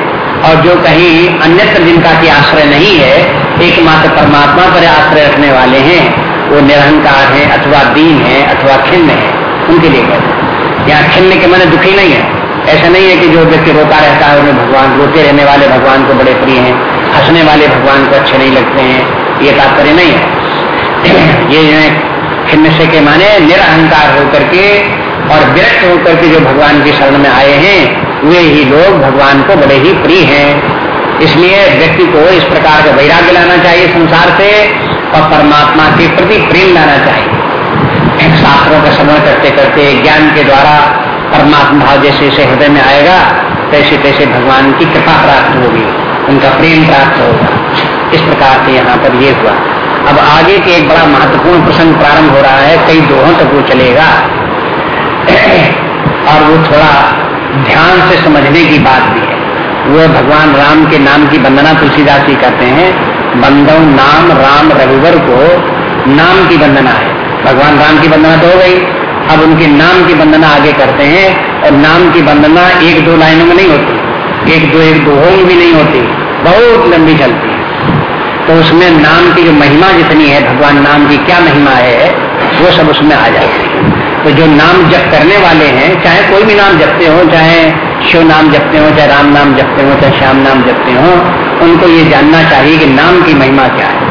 A: और जो कहीं अन्यत्र जिनका की आश्रय नहीं है एकमात्र परमात्मा पर आश्रय रखने वाले हैं, वो निरहंकार हैं, अथवा दीन है, अथवा खिन्न है, उनके लिए कहते यहाँ खिन्न के मैंने दुखी नहीं है। ऐसा नहीं है कि जो व्यक्ति रोता रहता है, उन्हें भगवान, रोते रहने वाले भगवान को बड़े प्रिय हैं, हंसने वाले भगवान को अच्छे नहीं लगते हैं, ये तात्पर्य नहीं है। ये खिन्न से के माने निरहंकार होकर के और विरक्त होकर के जो भगवान की शरण में आए हैं, वे ही लोग भगवान को बड़े ही प्रिय हैं। इसलिए व्यक्ति को इस प्रकार का वैराग्य लाना चाहिए संसार से और परमात्मा के प्रति प्रेम लाना चाहिए। शास्त्रों का श्रवण करते करते, ज्ञान के द्वारा परमात्मा भाव जैसे जैसे हृदय में आएगा, तैसे तैसे भगवान की कृपा प्राप्त होगी, उनका प्रेम प्राप्त होगा। इस प्रकार से यहाँ पर ये हुआ। अब आगे के एक बड़ा महत्वपूर्ण प्रसंग प्रारंभ हो रहा है, कई दोहों तक वो चलेगा। और वो थोड़ा ध्यान से समझने की बात भी है वो भगवान राम के नाम की वंदना तुलसीदास जी करते हैं। बंदव नाम राम रघुवर को नाम की वंदना है। भगवान राम की वंदना तो हो गई। अब उनके नाम की वंदना आगे करते हैं और नाम की वंदना एक दो लाइनों में नहीं होती। एक दो एक दो होम भी नहीं होती। बहुत लंबी चलती है। तो उसमें नाम की जो महिमा जितनी है, भगवान नाम की क्या महिमा है, वो सब उसमें आ जाती है। तो जो नाम जप करने वाले हैं, चाहे कोई भी नाम जपते हो, चाहे शिव नाम जपते हो, चाहे राम नाम जपते हो, चाहे श्याम नाम जपते हो, उनको ये जानना चाहिए कि नाम की महिमा क्या है।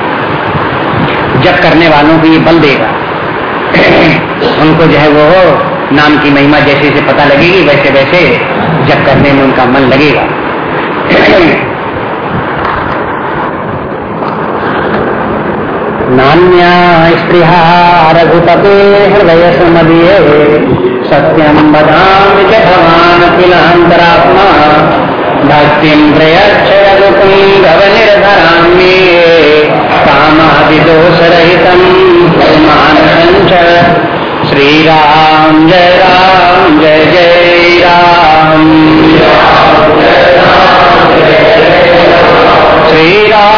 A: जप करने वालों को ये बल देगा। उनको जो है वो नाम की महिमा जैसे जैसे पता लगेगी, वैसे वैसे जब करने में उनका मन लगेगा। नान्या स्त्रिया रघुपते हृदय सुमदीय सत्यम बदाम च भवान किलांतरात्मा भक्ति प्रयच्छ रघुकुंगव निर्धराम्ये कामादिदोषरहितम् परमानसञ्चर श्रीराम जय राम जय जय राम। श्रीराम जय